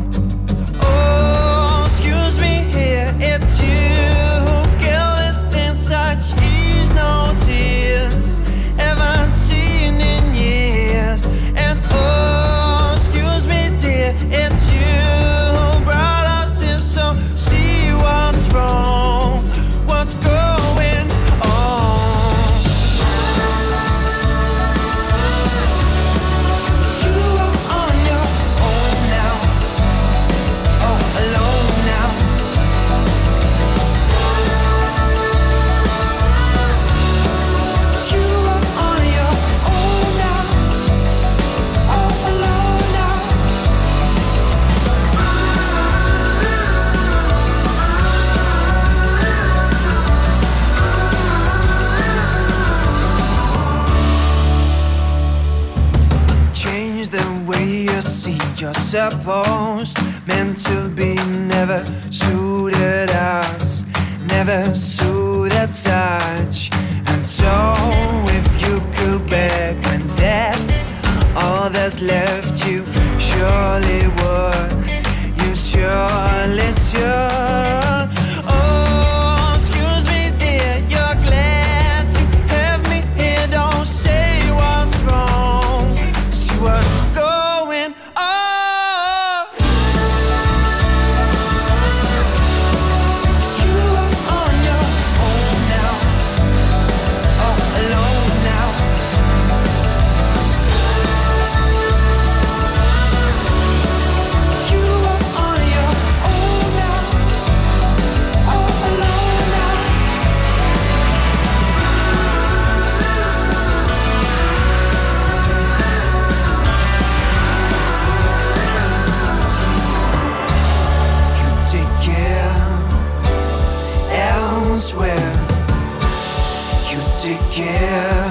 to give.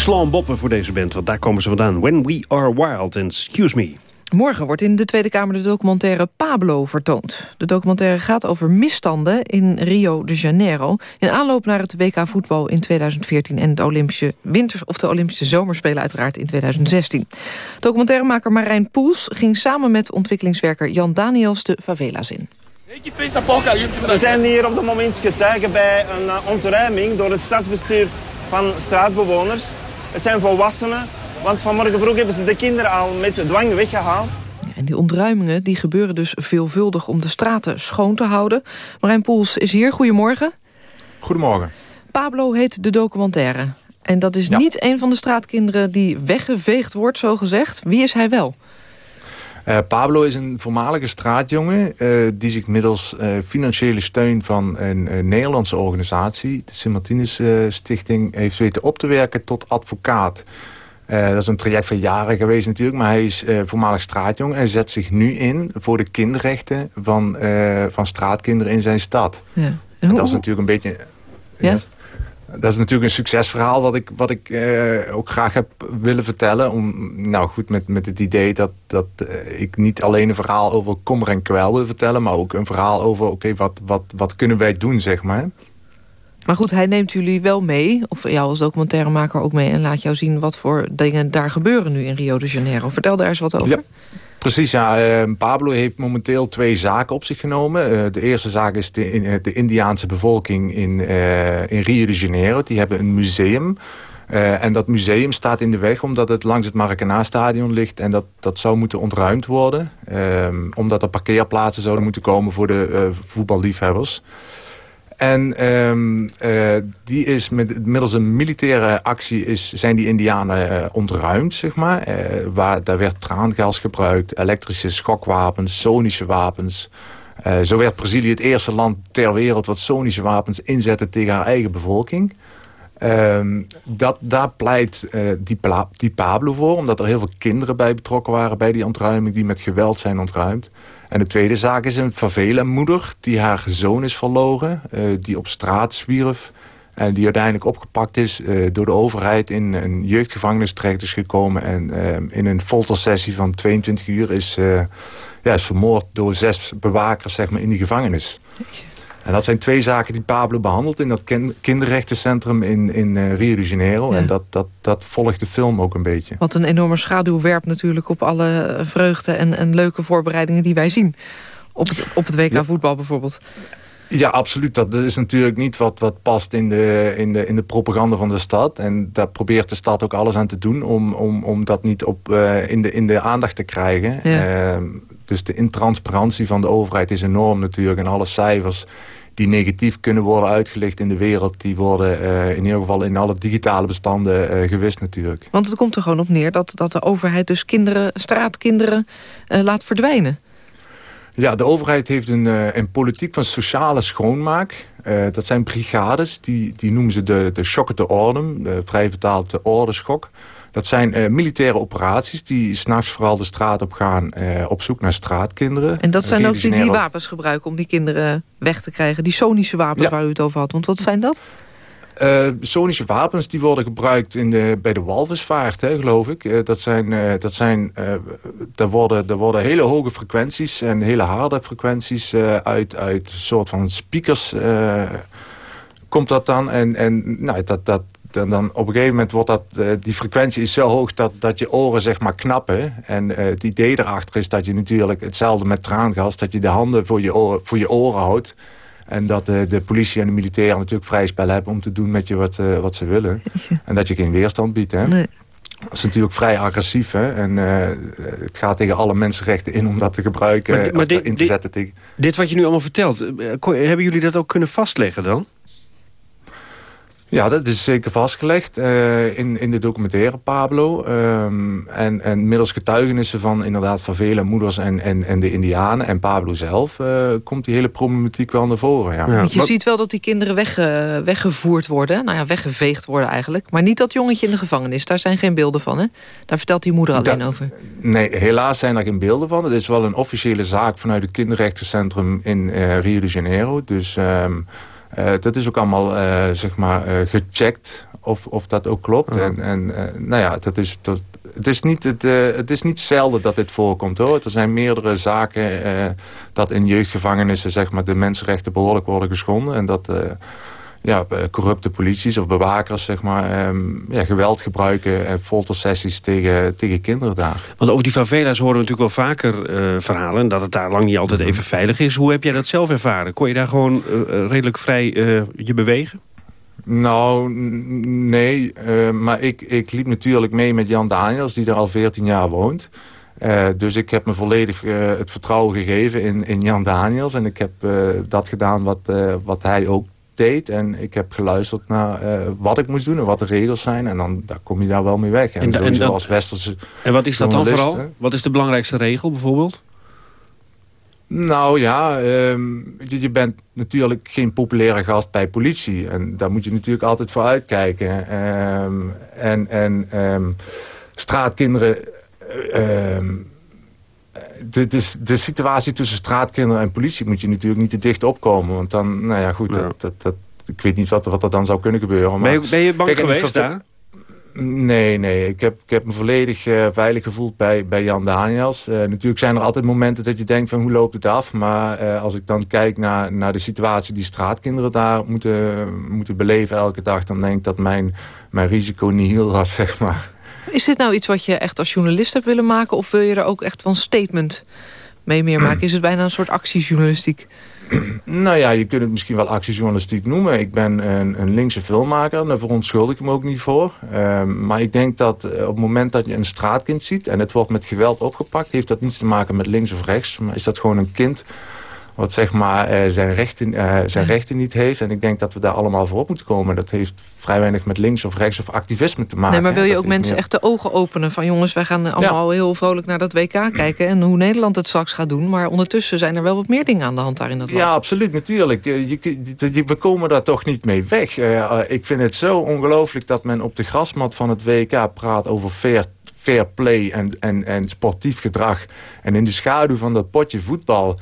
Friesland Boppen voor deze band, want daar komen ze vandaan. When We Are Wild and Excuse Me. Morgen wordt in de Tweede Kamer de documentaire Pablo vertoond. De documentaire gaat over misstanden in Rio de Janeiro... in aanloop naar het WK voetbal in 2014... en de Olympische Winters of de Olympische Zomerspelen uiteraard in 2016. Documentairemaker Marijn Poels ging samen met ontwikkelingswerker Jan Daniels de favela's in. We zijn hier op het moment getuige bij een eh, ontruiming door het stadsbestuur van straatbewoners. Het zijn volwassenen, want vanmorgen vroeg hebben ze de kinderen al met dwang weggehaald. En die ontruimingen die gebeuren dus veelvuldig om de straten schoon te houden. Marijn Poels is hier, goedemorgen. Goedemorgen. Pablo heet de documentaire. En dat is niet een van de straatkinderen die weggeveegd wordt, zo gezegd. Wie is hij wel? Uh, Pablo is een voormalige straatjongen... Uh, die zich middels uh, financiële steun van een Nederlandse organisatie... de Sint Martinus Stichting heeft weten op te werken tot advocaat. dat is een traject van jaren geweest natuurlijk... maar hij is voormalig straatjongen en zet zich nu in... voor de kinderrechten van, van straatkinderen in zijn stad. Ja. En dat is natuurlijk een beetje... Ja? Dat is natuurlijk een succesverhaal wat ik, wat ik uh, ook graag heb willen vertellen. Om, nou goed, met, met het idee dat, dat uh, ik niet alleen een verhaal over kommer en kwel wil vertellen... maar ook een verhaal over, oké, wat, wat, wat kunnen wij doen, zeg maar. Maar goed, hij neemt jullie wel mee, of jou als documentairemaker ook mee... en laat jou zien wat voor dingen daar gebeuren nu in Rio de Janeiro. Vertel daar eens wat over. Ja. Precies, ja. Uh, Pablo heeft momenteel twee zaken op zich genomen. Uh, de eerste zaak is de, in, de Indiaanse bevolking in, uh, in Rio de Janeiro. Die hebben een museum. en dat museum staat in de weg omdat het langs het Maracana-stadion ligt. En dat, dat zou moeten ontruimd worden. Ehm, omdat er parkeerplaatsen zouden moeten komen voor de voetballiefhebbers. En um, uh, die is met, middels een militaire actie is, zijn die indianen uh, ontruimd, zeg maar. Uh, waar, daar werd traangas gebruikt, elektrische schokwapens, sonische wapens. zo werd Brazilië het eerste land ter wereld wat sonische wapens inzette tegen haar eigen bevolking. Um, dat, daar pleit die, die Pablo voor, omdat er heel veel kinderen bij betrokken waren bij die ontruiming, die met geweld zijn ontruimd. En de tweede zaak is een favela-moeder die haar zoon is verloren. Uh, die op straat zwierf. En die uiteindelijk opgepakt is uh, door de overheid in een jeugdgevangenis terecht is gekomen. En uh, in een foltersessie van 22 uur is, ja, is vermoord door zes bewakers zeg maar, in die gevangenis. En dat zijn twee zaken die Pablo behandelt in dat kinderrechtencentrum in, in uh, Rio de Janeiro. En dat, dat, dat volgt de film ook een beetje. Wat een enorme schaduw werpt natuurlijk op alle vreugde en, en leuke voorbereidingen die wij zien. Op het, op het WK voetbal bijvoorbeeld. Ja, absoluut. Dat is natuurlijk niet wat, wat past in de, in, de, in de propaganda van de stad. En daar probeert de stad ook alles aan te doen om, om, om dat niet op, uh, in, de, in de aandacht te krijgen. Ja. Uh, dus de intransparantie van de overheid is enorm natuurlijk. En alle cijfers die negatief kunnen worden uitgelicht in de wereld... die worden uh, in ieder geval in alle digitale bestanden uh, gewist natuurlijk. Want het komt er gewoon op neer dat, dat de overheid dus kinderen, straatkinderen laat verdwijnen. Ja, de overheid heeft een, een politiek van sociale schoonmaak. dat zijn brigades, die, die noemen ze de, de shock de ordem, vrij vertaald de ordeschok. Dat zijn uh, militaire operaties die s'nachts vooral de straat op gaan uh, op zoek naar straatkinderen. En dat zijn ook die, die wapens gebruiken om die kinderen weg te krijgen. Die sonische wapens waar u het over had. Want wat zijn dat? Uh, sonische wapens die worden gebruikt in bij de walvisvaart, hè, geloof ik. Uh, dat zijn, uh, dat zijn, daar, worden, daar worden hele hoge frequenties en hele harde frequenties uit, uit een soort van speakers komt dat dan. En, en nou, dat, dat, dan, dan op een gegeven moment wordt dat, die frequentie is zo hoog dat, dat je oren zeg maar knappen. En het idee erachter is dat je natuurlijk hetzelfde met traangas, dat je de handen voor je oren, voor je oren houdt. En dat de, de politie en de militairen natuurlijk vrij spel hebben om te doen met je wat, uh, wat ze willen. En dat je geen weerstand biedt. Hè? Nee. Dat is natuurlijk vrij agressief. Hè? En het gaat tegen alle mensenrechten in om dat te gebruiken. Maar, maar dit, in te zetten tegen... dit wat je nu allemaal vertelt, hebben jullie dat ook kunnen vastleggen dan? Ja, dat is zeker vastgelegd uh, in, in de documentaire Pablo. Um, en, en middels getuigenissen van inderdaad favela moeders en, en, en de indianen en Pablo zelf... Uh, komt die hele problematiek wel naar voren. Ja. ja. Je ziet wel dat die kinderen weg, uh, weggevoerd worden. Nou ja, weggeveegd worden eigenlijk. Maar niet dat jongetje in de gevangenis. Daar zijn geen beelden van, hè? Daar vertelt die moeder alleen over. Nee, helaas zijn er geen beelden van. Het is wel een officiële zaak vanuit het kinderrechtencentrum in Rio de Janeiro. Dus... Um, uh, dat is ook allemaal uh, zeg maar, uh, gecheckt of, of dat ook klopt. En, en nou ja, dat is, dat, het, is niet het, het is niet zelden dat dit voorkomt hoor. Er zijn meerdere zaken dat in jeugdgevangenissen zeg maar, de mensenrechten behoorlijk worden geschonden. En dat ja, corrupte polities of bewakers zeg maar, um, ja, geweld gebruiken en foltersessies tegen, tegen kinderen daar. Want over die favela's horen we natuurlijk wel vaker uh, verhalen... dat het daar lang niet altijd mhm. even veilig is. Hoe heb jij dat zelf ervaren? Kon je daar gewoon uh, redelijk vrij uh, je bewegen? Nou, nee. eh, maar ik, ik liep natuurlijk mee met Jan Daniels, die er al 14 jaar woont. Eh, dus ik heb me volledig eh, het vertrouwen gegeven in, in Jan Daniels. En ik heb eh, dat gedaan wat, eh, wat hij ook deed. En ik heb geluisterd naar eh, wat ik moest doen en wat de regels zijn. En dan daar kom je daar wel mee weg. En, En en dan- als westerse En wat is dat dan vooral? Wat is de belangrijkste regel bijvoorbeeld? Nou ja, ehm, je, je bent natuurlijk geen populaire gast bij politie. En daar moet je natuurlijk altijd voor uitkijken. Ehm, en en ehm, straatkinderen... eh, de, de, de situatie tussen straatkinderen en politie moet je natuurlijk niet te dicht opkomen. Want dan, nou ja goed, Dat, dat, dat, ik weet niet wat, wat er dan zou kunnen gebeuren. Ben je, maar- ben je bang Kijk, geweest daar? Nee, nee. Ik heb, ik heb me volledig eh, veilig gevoeld bij, bij Jan Daniels. Eh, natuurlijk zijn er altijd momenten dat je denkt van hoe loopt het af. Maar eh, als ik dan kijk naar, naar de situatie die straatkinderen daar moeten, moeten beleven elke dag... dan denk ik dat mijn, mijn risico niet heel was, (laughs) zeg maar. Is dit nou iets wat je echt als journalist hebt willen maken... of wil je er ook echt van statement mee meer maken? Is het bijna een soort actiejournalistiek? Nou ja, je kunt het misschien wel actiejournalistiek noemen. Ik ben een, een linkse filmmaker, daar verontschuldig ik me ook niet voor. Ehm, maar ik denk dat eh, op het moment dat je een straatkind ziet... en het wordt met geweld opgepakt... heeft dat niets te maken met links of rechts. Maar is dat gewoon een kind wat zeg maar eh, zijn, rechten, eh, zijn rechten niet heeft. En ik denk dat we daar allemaal voor op moeten komen. Dat heeft vrij weinig met links of rechts of activisme te maken. Nee, maar wil je Dat ook mensen meer- echt de ogen openen? Van jongens, wij gaan allemaal heel vrolijk naar dat WK kijken... en hoe Nederland het straks gaat doen. Maar ondertussen zijn er wel wat meer dingen aan de hand daar in dat land. Ja, absoluut, natuurlijk. Je, je, je- we komen daar toch niet mee weg. Eh, eh, ik vind het zo ongelooflijk dat men op de grasmat van het WK praat over fair, fair play en, en, en sportief gedrag. En in de schaduw van dat potje voetbal...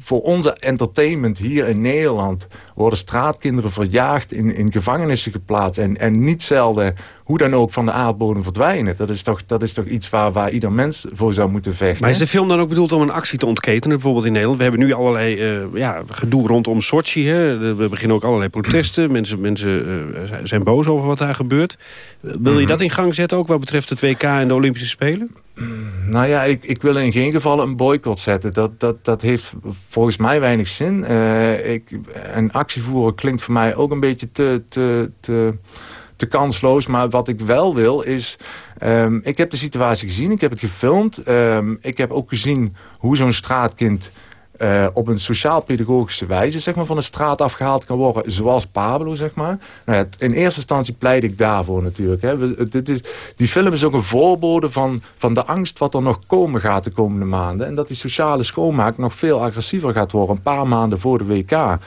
voor onze entertainment hier in Nederland... worden straatkinderen verjaagd, in, in gevangenissen geplaatst... En, en niet zelden, hoe dan ook, van de aardbodem verdwijnen. Dat is toch, dat is toch iets waar, waar ieder mens voor zou moeten vechten. Maar is de film dan ook bedoeld om een actie te ontketenen? Bijvoorbeeld in Nederland. We hebben nu allerlei eh, ja, gedoe rondom Sochi. Hè. We beginnen ook allerlei protesten. Mensen, mensen eh, zijn- zijn boos over wat daar gebeurt. Wil je dat in gang zetten ook wat betreft het WK en de Olympische Spelen? Nou ja, ik, ik wil in geen geval een boycott zetten. Dat, dat, dat heeft volgens mij weinig zin. Eh, ik, actie voeren klinkt voor mij ook een beetje te, te, te, te kansloos. Maar wat ik wel wil is... ehm, ik heb de situatie gezien, ik heb het gefilmd. Ehm, ik heb ook gezien hoe zo'n straatkind... eh, op een sociaal-pedagogische wijze zeg maar, van de straat afgehaald kan worden. Zoals Pablo, zeg maar. Nou ja, in eerste instantie pleit ik daarvoor natuurlijk. Hè. We- dit is, die film is ook een voorbode van, van de angst wat er nog komen gaat de komende maanden. En dat die sociale schoonmaak nog veel agressiever gaat worden. Een paar maanden voor de WK. Nou,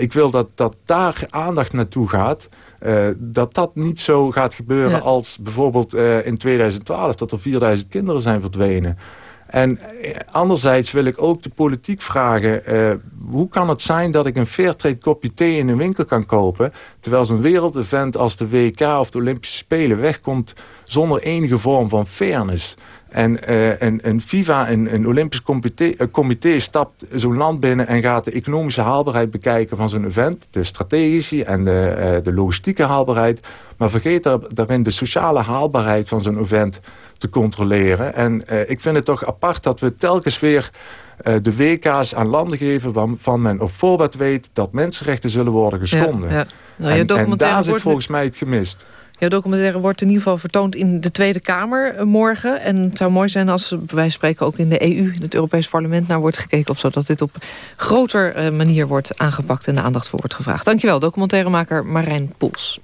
ik wil dat, dat daar aandacht naartoe gaat. eh, dat dat niet zo gaat gebeuren Ja. als bijvoorbeeld eh, in 2012... dat er 4000 kinderen zijn verdwenen. En eh, anderzijds wil ik ook de politiek vragen... eh, hoe kan het zijn dat ik een fairtrade kopje thee in een winkel kan kopen... terwijl zo'n wereldevent als de WK of de Olympische Spelen wegkomt... zonder enige vorm van fairness... En eh, een, een FIFA, een, een Olympisch comité, eh, comité stapt zo'n land binnen... en gaat de economische haalbaarheid bekijken van zo'n event. De strategische en de, de logistieke haalbaarheid. Maar vergeet daar, daarin de sociale haalbaarheid van zo'n event te controleren. En eh, ik vind het toch apart dat we telkens weer... eh, de WK's aan landen geven waarvan men op voorbaat weet... dat mensenrechten zullen worden geschonden. Ja, ja. Nou, en, daar zit volgens mij het gemist. Jouw documentaire wordt in ieder geval vertoond in de Tweede Kamer eh, morgen. En het zou mooi zijn als wij spreken ook in de EU, in het Europees Parlement, naar wordt gekeken. Of zodat dit op groter manier wordt aangepakt en de aandacht voor wordt gevraagd. Dankjewel, documentairemaker Marijn Poels.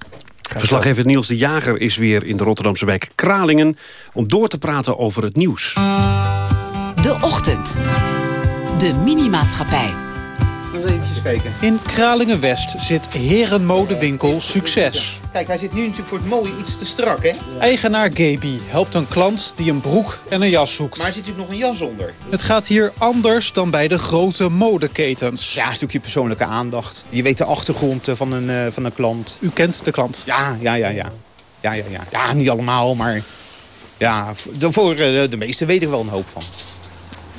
Verslaggever Niels de Jager is weer in de Rotterdamse wijk Kralingen... om door te praten over het nieuws. De Ochtend. De Minimaatschappij. In Kralingen-West zit herenmodewinkel Succes. Kijk, hij zit nu natuurlijk voor het mooie iets te strak, hè? Eigenaar Gaby helpt een klant die een broek en een jas zoekt. Maar er zit natuurlijk nog een jas onder. Het gaat hier anders dan bij de grote modeketens. Ja, een stukje persoonlijke aandacht. Je weet de achtergrond eh, van een, eh, van een klant. U kent de klant? Ja, ja, ja, ja. Ja, ja, ja. Ja, niet allemaal, maar... Ja, voor eh, de meesten weet ik wel een hoop van.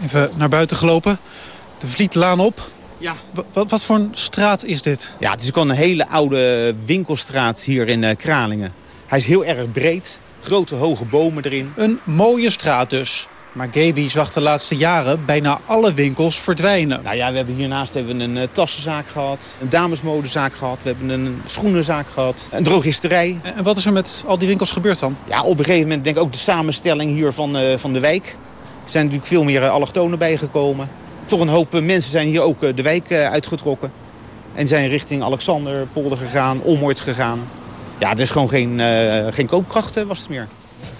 Even naar buiten gelopen. De Vlietlaan op. Ja. Wat, wat voor een straat is dit? Ja, het is ook al een hele oude winkelstraat hier in eh, Kralingen. Hij is heel erg breed. Grote hoge bomen erin. Een mooie straat dus. Maar Gaby zag de laatste jaren bijna alle winkels verdwijnen. Nou ja, we hebben hiernaast hebben we een uh, tassenzaak gehad, een damesmodezaak gehad, we hebben een schoenenzaak gehad, een drogisterij. En wat is er met al die winkels gebeurd dan? Ja, op een gegeven moment denk ik ook de samenstelling hier van, uh, van de wijk. Er zijn natuurlijk veel meer allochtonen bijgekomen. Toch een hoop mensen zijn hier ook de wijk uitgetrokken. En zijn richting Alexanderpolder gegaan, Ommoord gegaan. Ja, het is gewoon geen, uh, geen koopkracht was het meer.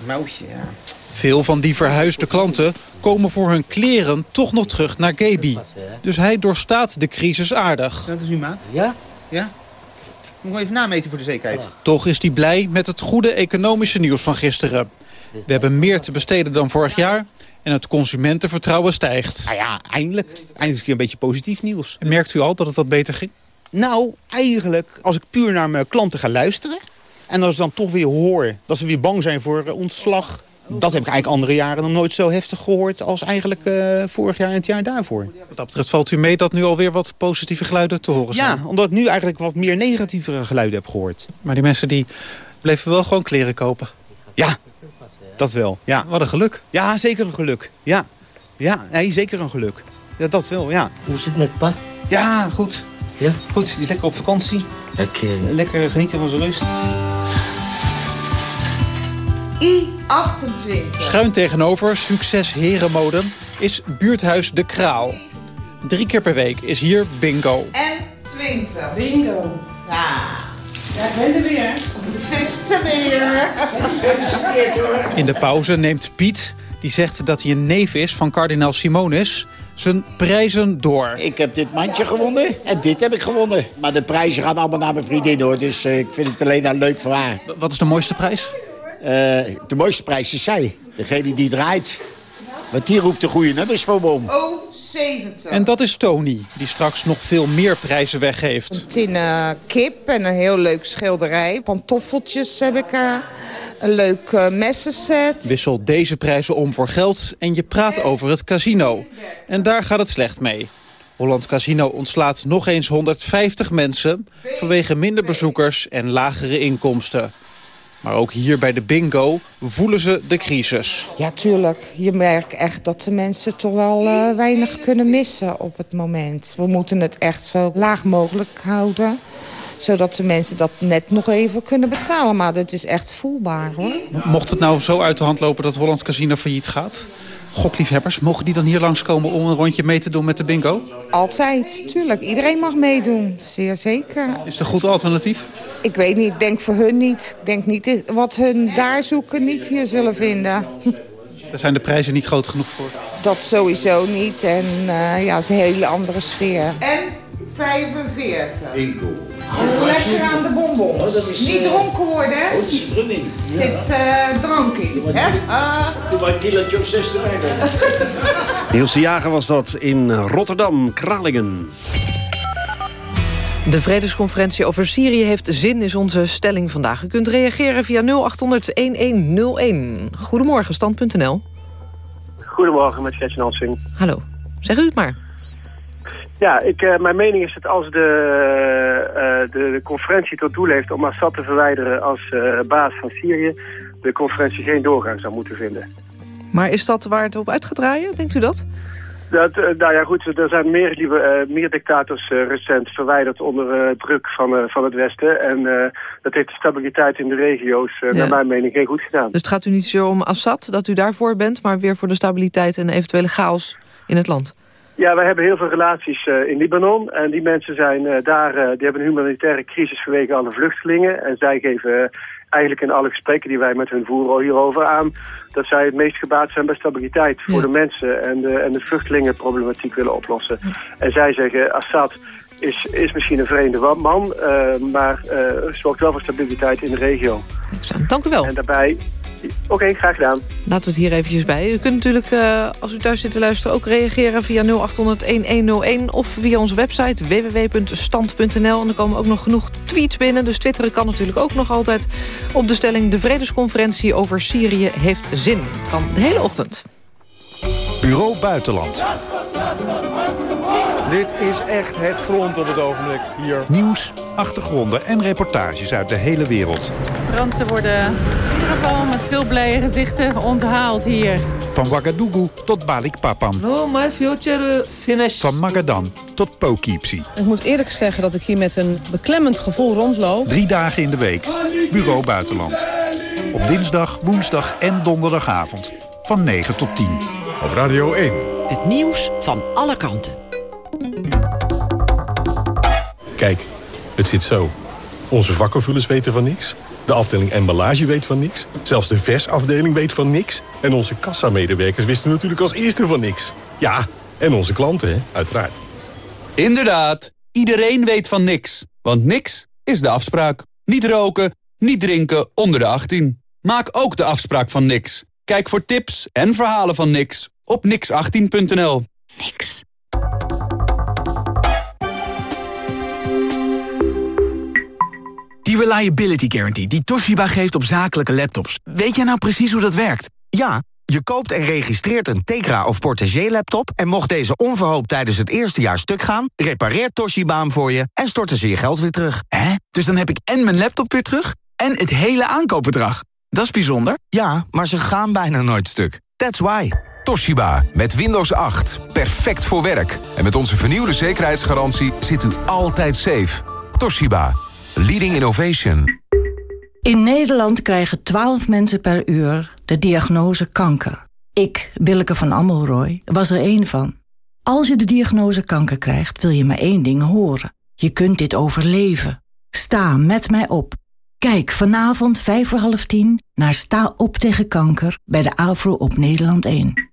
Moutje, ja. Veel van die verhuisde klanten komen voor hun kleren toch nog terug naar Gaby. Dus hij doorstaat de crisis aardig. Dat is uw maat? Ja. Ja? Moet even nameten voor de zekerheid. Toch is hij blij met het goede economische nieuws van gisteren. We hebben meer te besteden dan vorig jaar en het consumentenvertrouwen stijgt. Nou ja, eindelijk. Eindelijk is een beetje positief nieuws. En merkt u al dat het wat beter ging? Nou, eigenlijk, als ik puur naar mijn klanten ga luisteren... en als ik dan toch weer hoor dat ze weer bang zijn voor ontslag... dat heb ik eigenlijk andere jaren nog nooit zo heftig gehoord... als eigenlijk uh, vorig jaar en het jaar daarvoor. Wat dat betreft valt u mee dat nu alweer wat positieve geluiden te horen zijn? Ja, omdat ik nu eigenlijk wat meer negatievere geluiden heb gehoord. Maar die mensen die bleven wel gewoon kleren kopen? Ja, dat wel. Ja. Wat een geluk. Ja, zeker een geluk. Ja, ja nee, zeker een geluk. Ja, dat wel, ja. Hoe zit het met pa? Ja, goed. Ja? Goed, die is lekker op vakantie. Lekker. Lekker genieten van zijn rust. I28. Schuin tegenover Succes Herenmode is buurthuis De Kraal. Drie keer per week is hier bingo. En 20. Bingo. Ja. Ja, ik ben er weer. Zesde weer. In de pauze neemt Piet, die zegt dat hij een neef is van kardinaal Simonis zijn prijzen door. Ik heb dit mandje gewonnen en dit heb ik gewonnen. Maar de prijzen gaan allemaal naar mijn vriendin hoor. Dus uh, ik vind het alleen maar leuk voor haar. Wat is de mooiste prijs? Uh, de mooiste prijs is zij. Degene die draait. Want die roept de goede nummers voor me om. Oh, 70. En dat is Tony, die straks nog veel meer prijzen weggeeft. Een tin uh, kip en een heel leuk schilderij. Pantoffeltjes heb ik... Uh, een leuk uh, messenset. Wissel deze prijzen om voor geld en je praat over het casino. En daar gaat het slecht mee. Holland Casino ontslaat nog eens 150 mensen... vanwege minder bezoekers en lagere inkomsten. Maar ook hier bij de bingo voelen ze de crisis. Ja, tuurlijk. Je merkt echt dat de mensen toch wel uh, weinig kunnen missen op het moment. We moeten het echt zo laag mogelijk houden zodat de mensen dat net nog even kunnen betalen. Maar dat is echt voelbaar, hoor. Mocht het nou zo uit de hand lopen dat Holland Casino failliet gaat... gokliefhebbers, mogen die dan hier langskomen om een rondje mee te doen met de bingo? Altijd, tuurlijk. Iedereen mag meedoen, zeer zeker. Is het een goed alternatief? Ik weet niet, ik denk voor hun niet. Ik denk niet wat hun daar zoeken niet hier zullen vinden. Daar zijn de prijzen niet groot genoeg voor? Dat sowieso niet. En uh, ja, het is een hele andere sfeer. En 45. Bingo. Lekker aan de bonbons. Oh, dat is, Niet uh, dronken worden, hè? Oh, dat is in. Ja. zit uh, drank in. Doe maar, uh. Doe maar een kilootje op zes erbij (laughs) Niels de Jager was dat in Rotterdam, Kralingen. De vredesconferentie over Syrië heeft zin, is onze stelling vandaag. U kunt reageren via 0800-1101. Goedemorgen, stand.nl. Goedemorgen, met Gertje Nansing. Hallo, zeg u het maar. Ja, ik, uh, mijn mening is dat als de, uh, de, de, conferentie tot doel heeft om Assad te verwijderen als uh, baas van Syrië, de conferentie geen doorgang zou moeten vinden. Maar is dat waar het op uit gaat draaien, denkt u dat? Dat, nou ja, goed, er zijn meer, uh, meer dictators recent verwijderd onder druk van, van het Westen. En dat heeft de stabiliteit in de regio's, ja. naar mijn mening, geen goed gedaan. Dus het gaat u niet zo om Assad, dat u daarvoor bent, maar weer voor de stabiliteit en eventuele chaos in het land? Ja, wij hebben heel veel relaties uh, in Libanon. En die mensen zijn uh, daar, uh, die hebben een humanitaire crisis vanwege alle vluchtelingen. En zij geven eigenlijk in alle gesprekken die wij met hun voeren hierover aan... dat zij het meest gebaat zijn bij stabiliteit voor de mensen... en de, en de vluchtelingenproblematiek willen oplossen. En zij zeggen, Assad is, is misschien een vreemde man... maar zorgt wel voor stabiliteit in de regio. Dank u wel. En daarbij Oké, okay, graag gedaan. Laten we het hier eventjes bij. U kunt natuurlijk, uh, als u thuis zit te luisteren... ook reageren via 0800-1101 of via onze website www.stand.nl. En er komen ook nog genoeg tweets binnen. Dus twitteren kan natuurlijk ook nog altijd op de stelling... de vredesconferentie over Syrië heeft zin. Kan de hele ochtend. Bureau Buitenland. Dit is echt het front op het ogenblik hier. Nieuws, achtergronden en reportages uit de hele wereld. Fransen worden in ieder geval met veel blije gezichten onthaald hier. Van Ouagadougou tot Balikpapan. No, my future finish. Van Magadan tot Poughkeepsie. Ik moet eerlijk zeggen dat ik hier met een beklemmend gevoel rondloop. Drie dagen in de week. Bureau Buitenland. Op dinsdag, woensdag en donderdagavond. Van 9 tot 10. Op Radio 1. Het nieuws van alle kanten. Kijk, het zit zo. Onze vakkenvullers weten van niks. De afdeling emballage weet van niks. Zelfs de versafdeling weet van niks. En onze kassamedewerkers wisten natuurlijk als eerste van niks. Ja, en onze klanten, hè, uiteraard. Inderdaad, iedereen weet van niks. Want niks is de afspraak. Niet roken, niet drinken onder de 18. Maak ook de afspraak van niks. Kijk voor tips en verhalen van niks op nix18.nl. Niks. Die Reliability Guarantee die Toshiba geeft op zakelijke laptops. Weet jij nou precies hoe dat werkt? Ja, je koopt en registreert een Tegra of Portagee laptop... en mocht deze onverhoopt tijdens het eerste jaar stuk gaan... repareert Toshiba hem voor je en storten ze je geld weer terug. Hè? Dus dan heb ik en mijn laptop weer terug en het hele aankoopbedrag. Dat is bijzonder. Ja, maar ze gaan bijna nooit stuk. That's why. Toshiba, met Windows 8. Perfect voor werk. En met onze vernieuwde zekerheidsgarantie zit u altijd safe. Toshiba, leading innovation. In Nederland krijgen 12 mensen per uur de diagnose kanker. Ik, Willeke van Ammelrooy, was er één van. Als je de diagnose kanker krijgt, wil je maar één ding horen. Je kunt dit overleven. Sta met mij op. Kijk vanavond vijf voor half tien naar Sta op tegen kanker bij de AVRO op Nederland 1.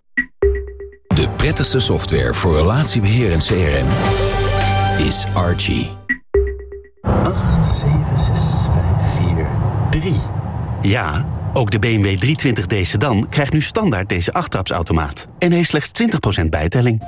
De prettigste software voor relatiebeheer en CRM is Archie. 8, 7, 6, 5, 4, 3. Ja, ook de BMW 320d sedan krijgt nu standaard deze achttrapsautomaat... en heeft slechts 20% bijtelling.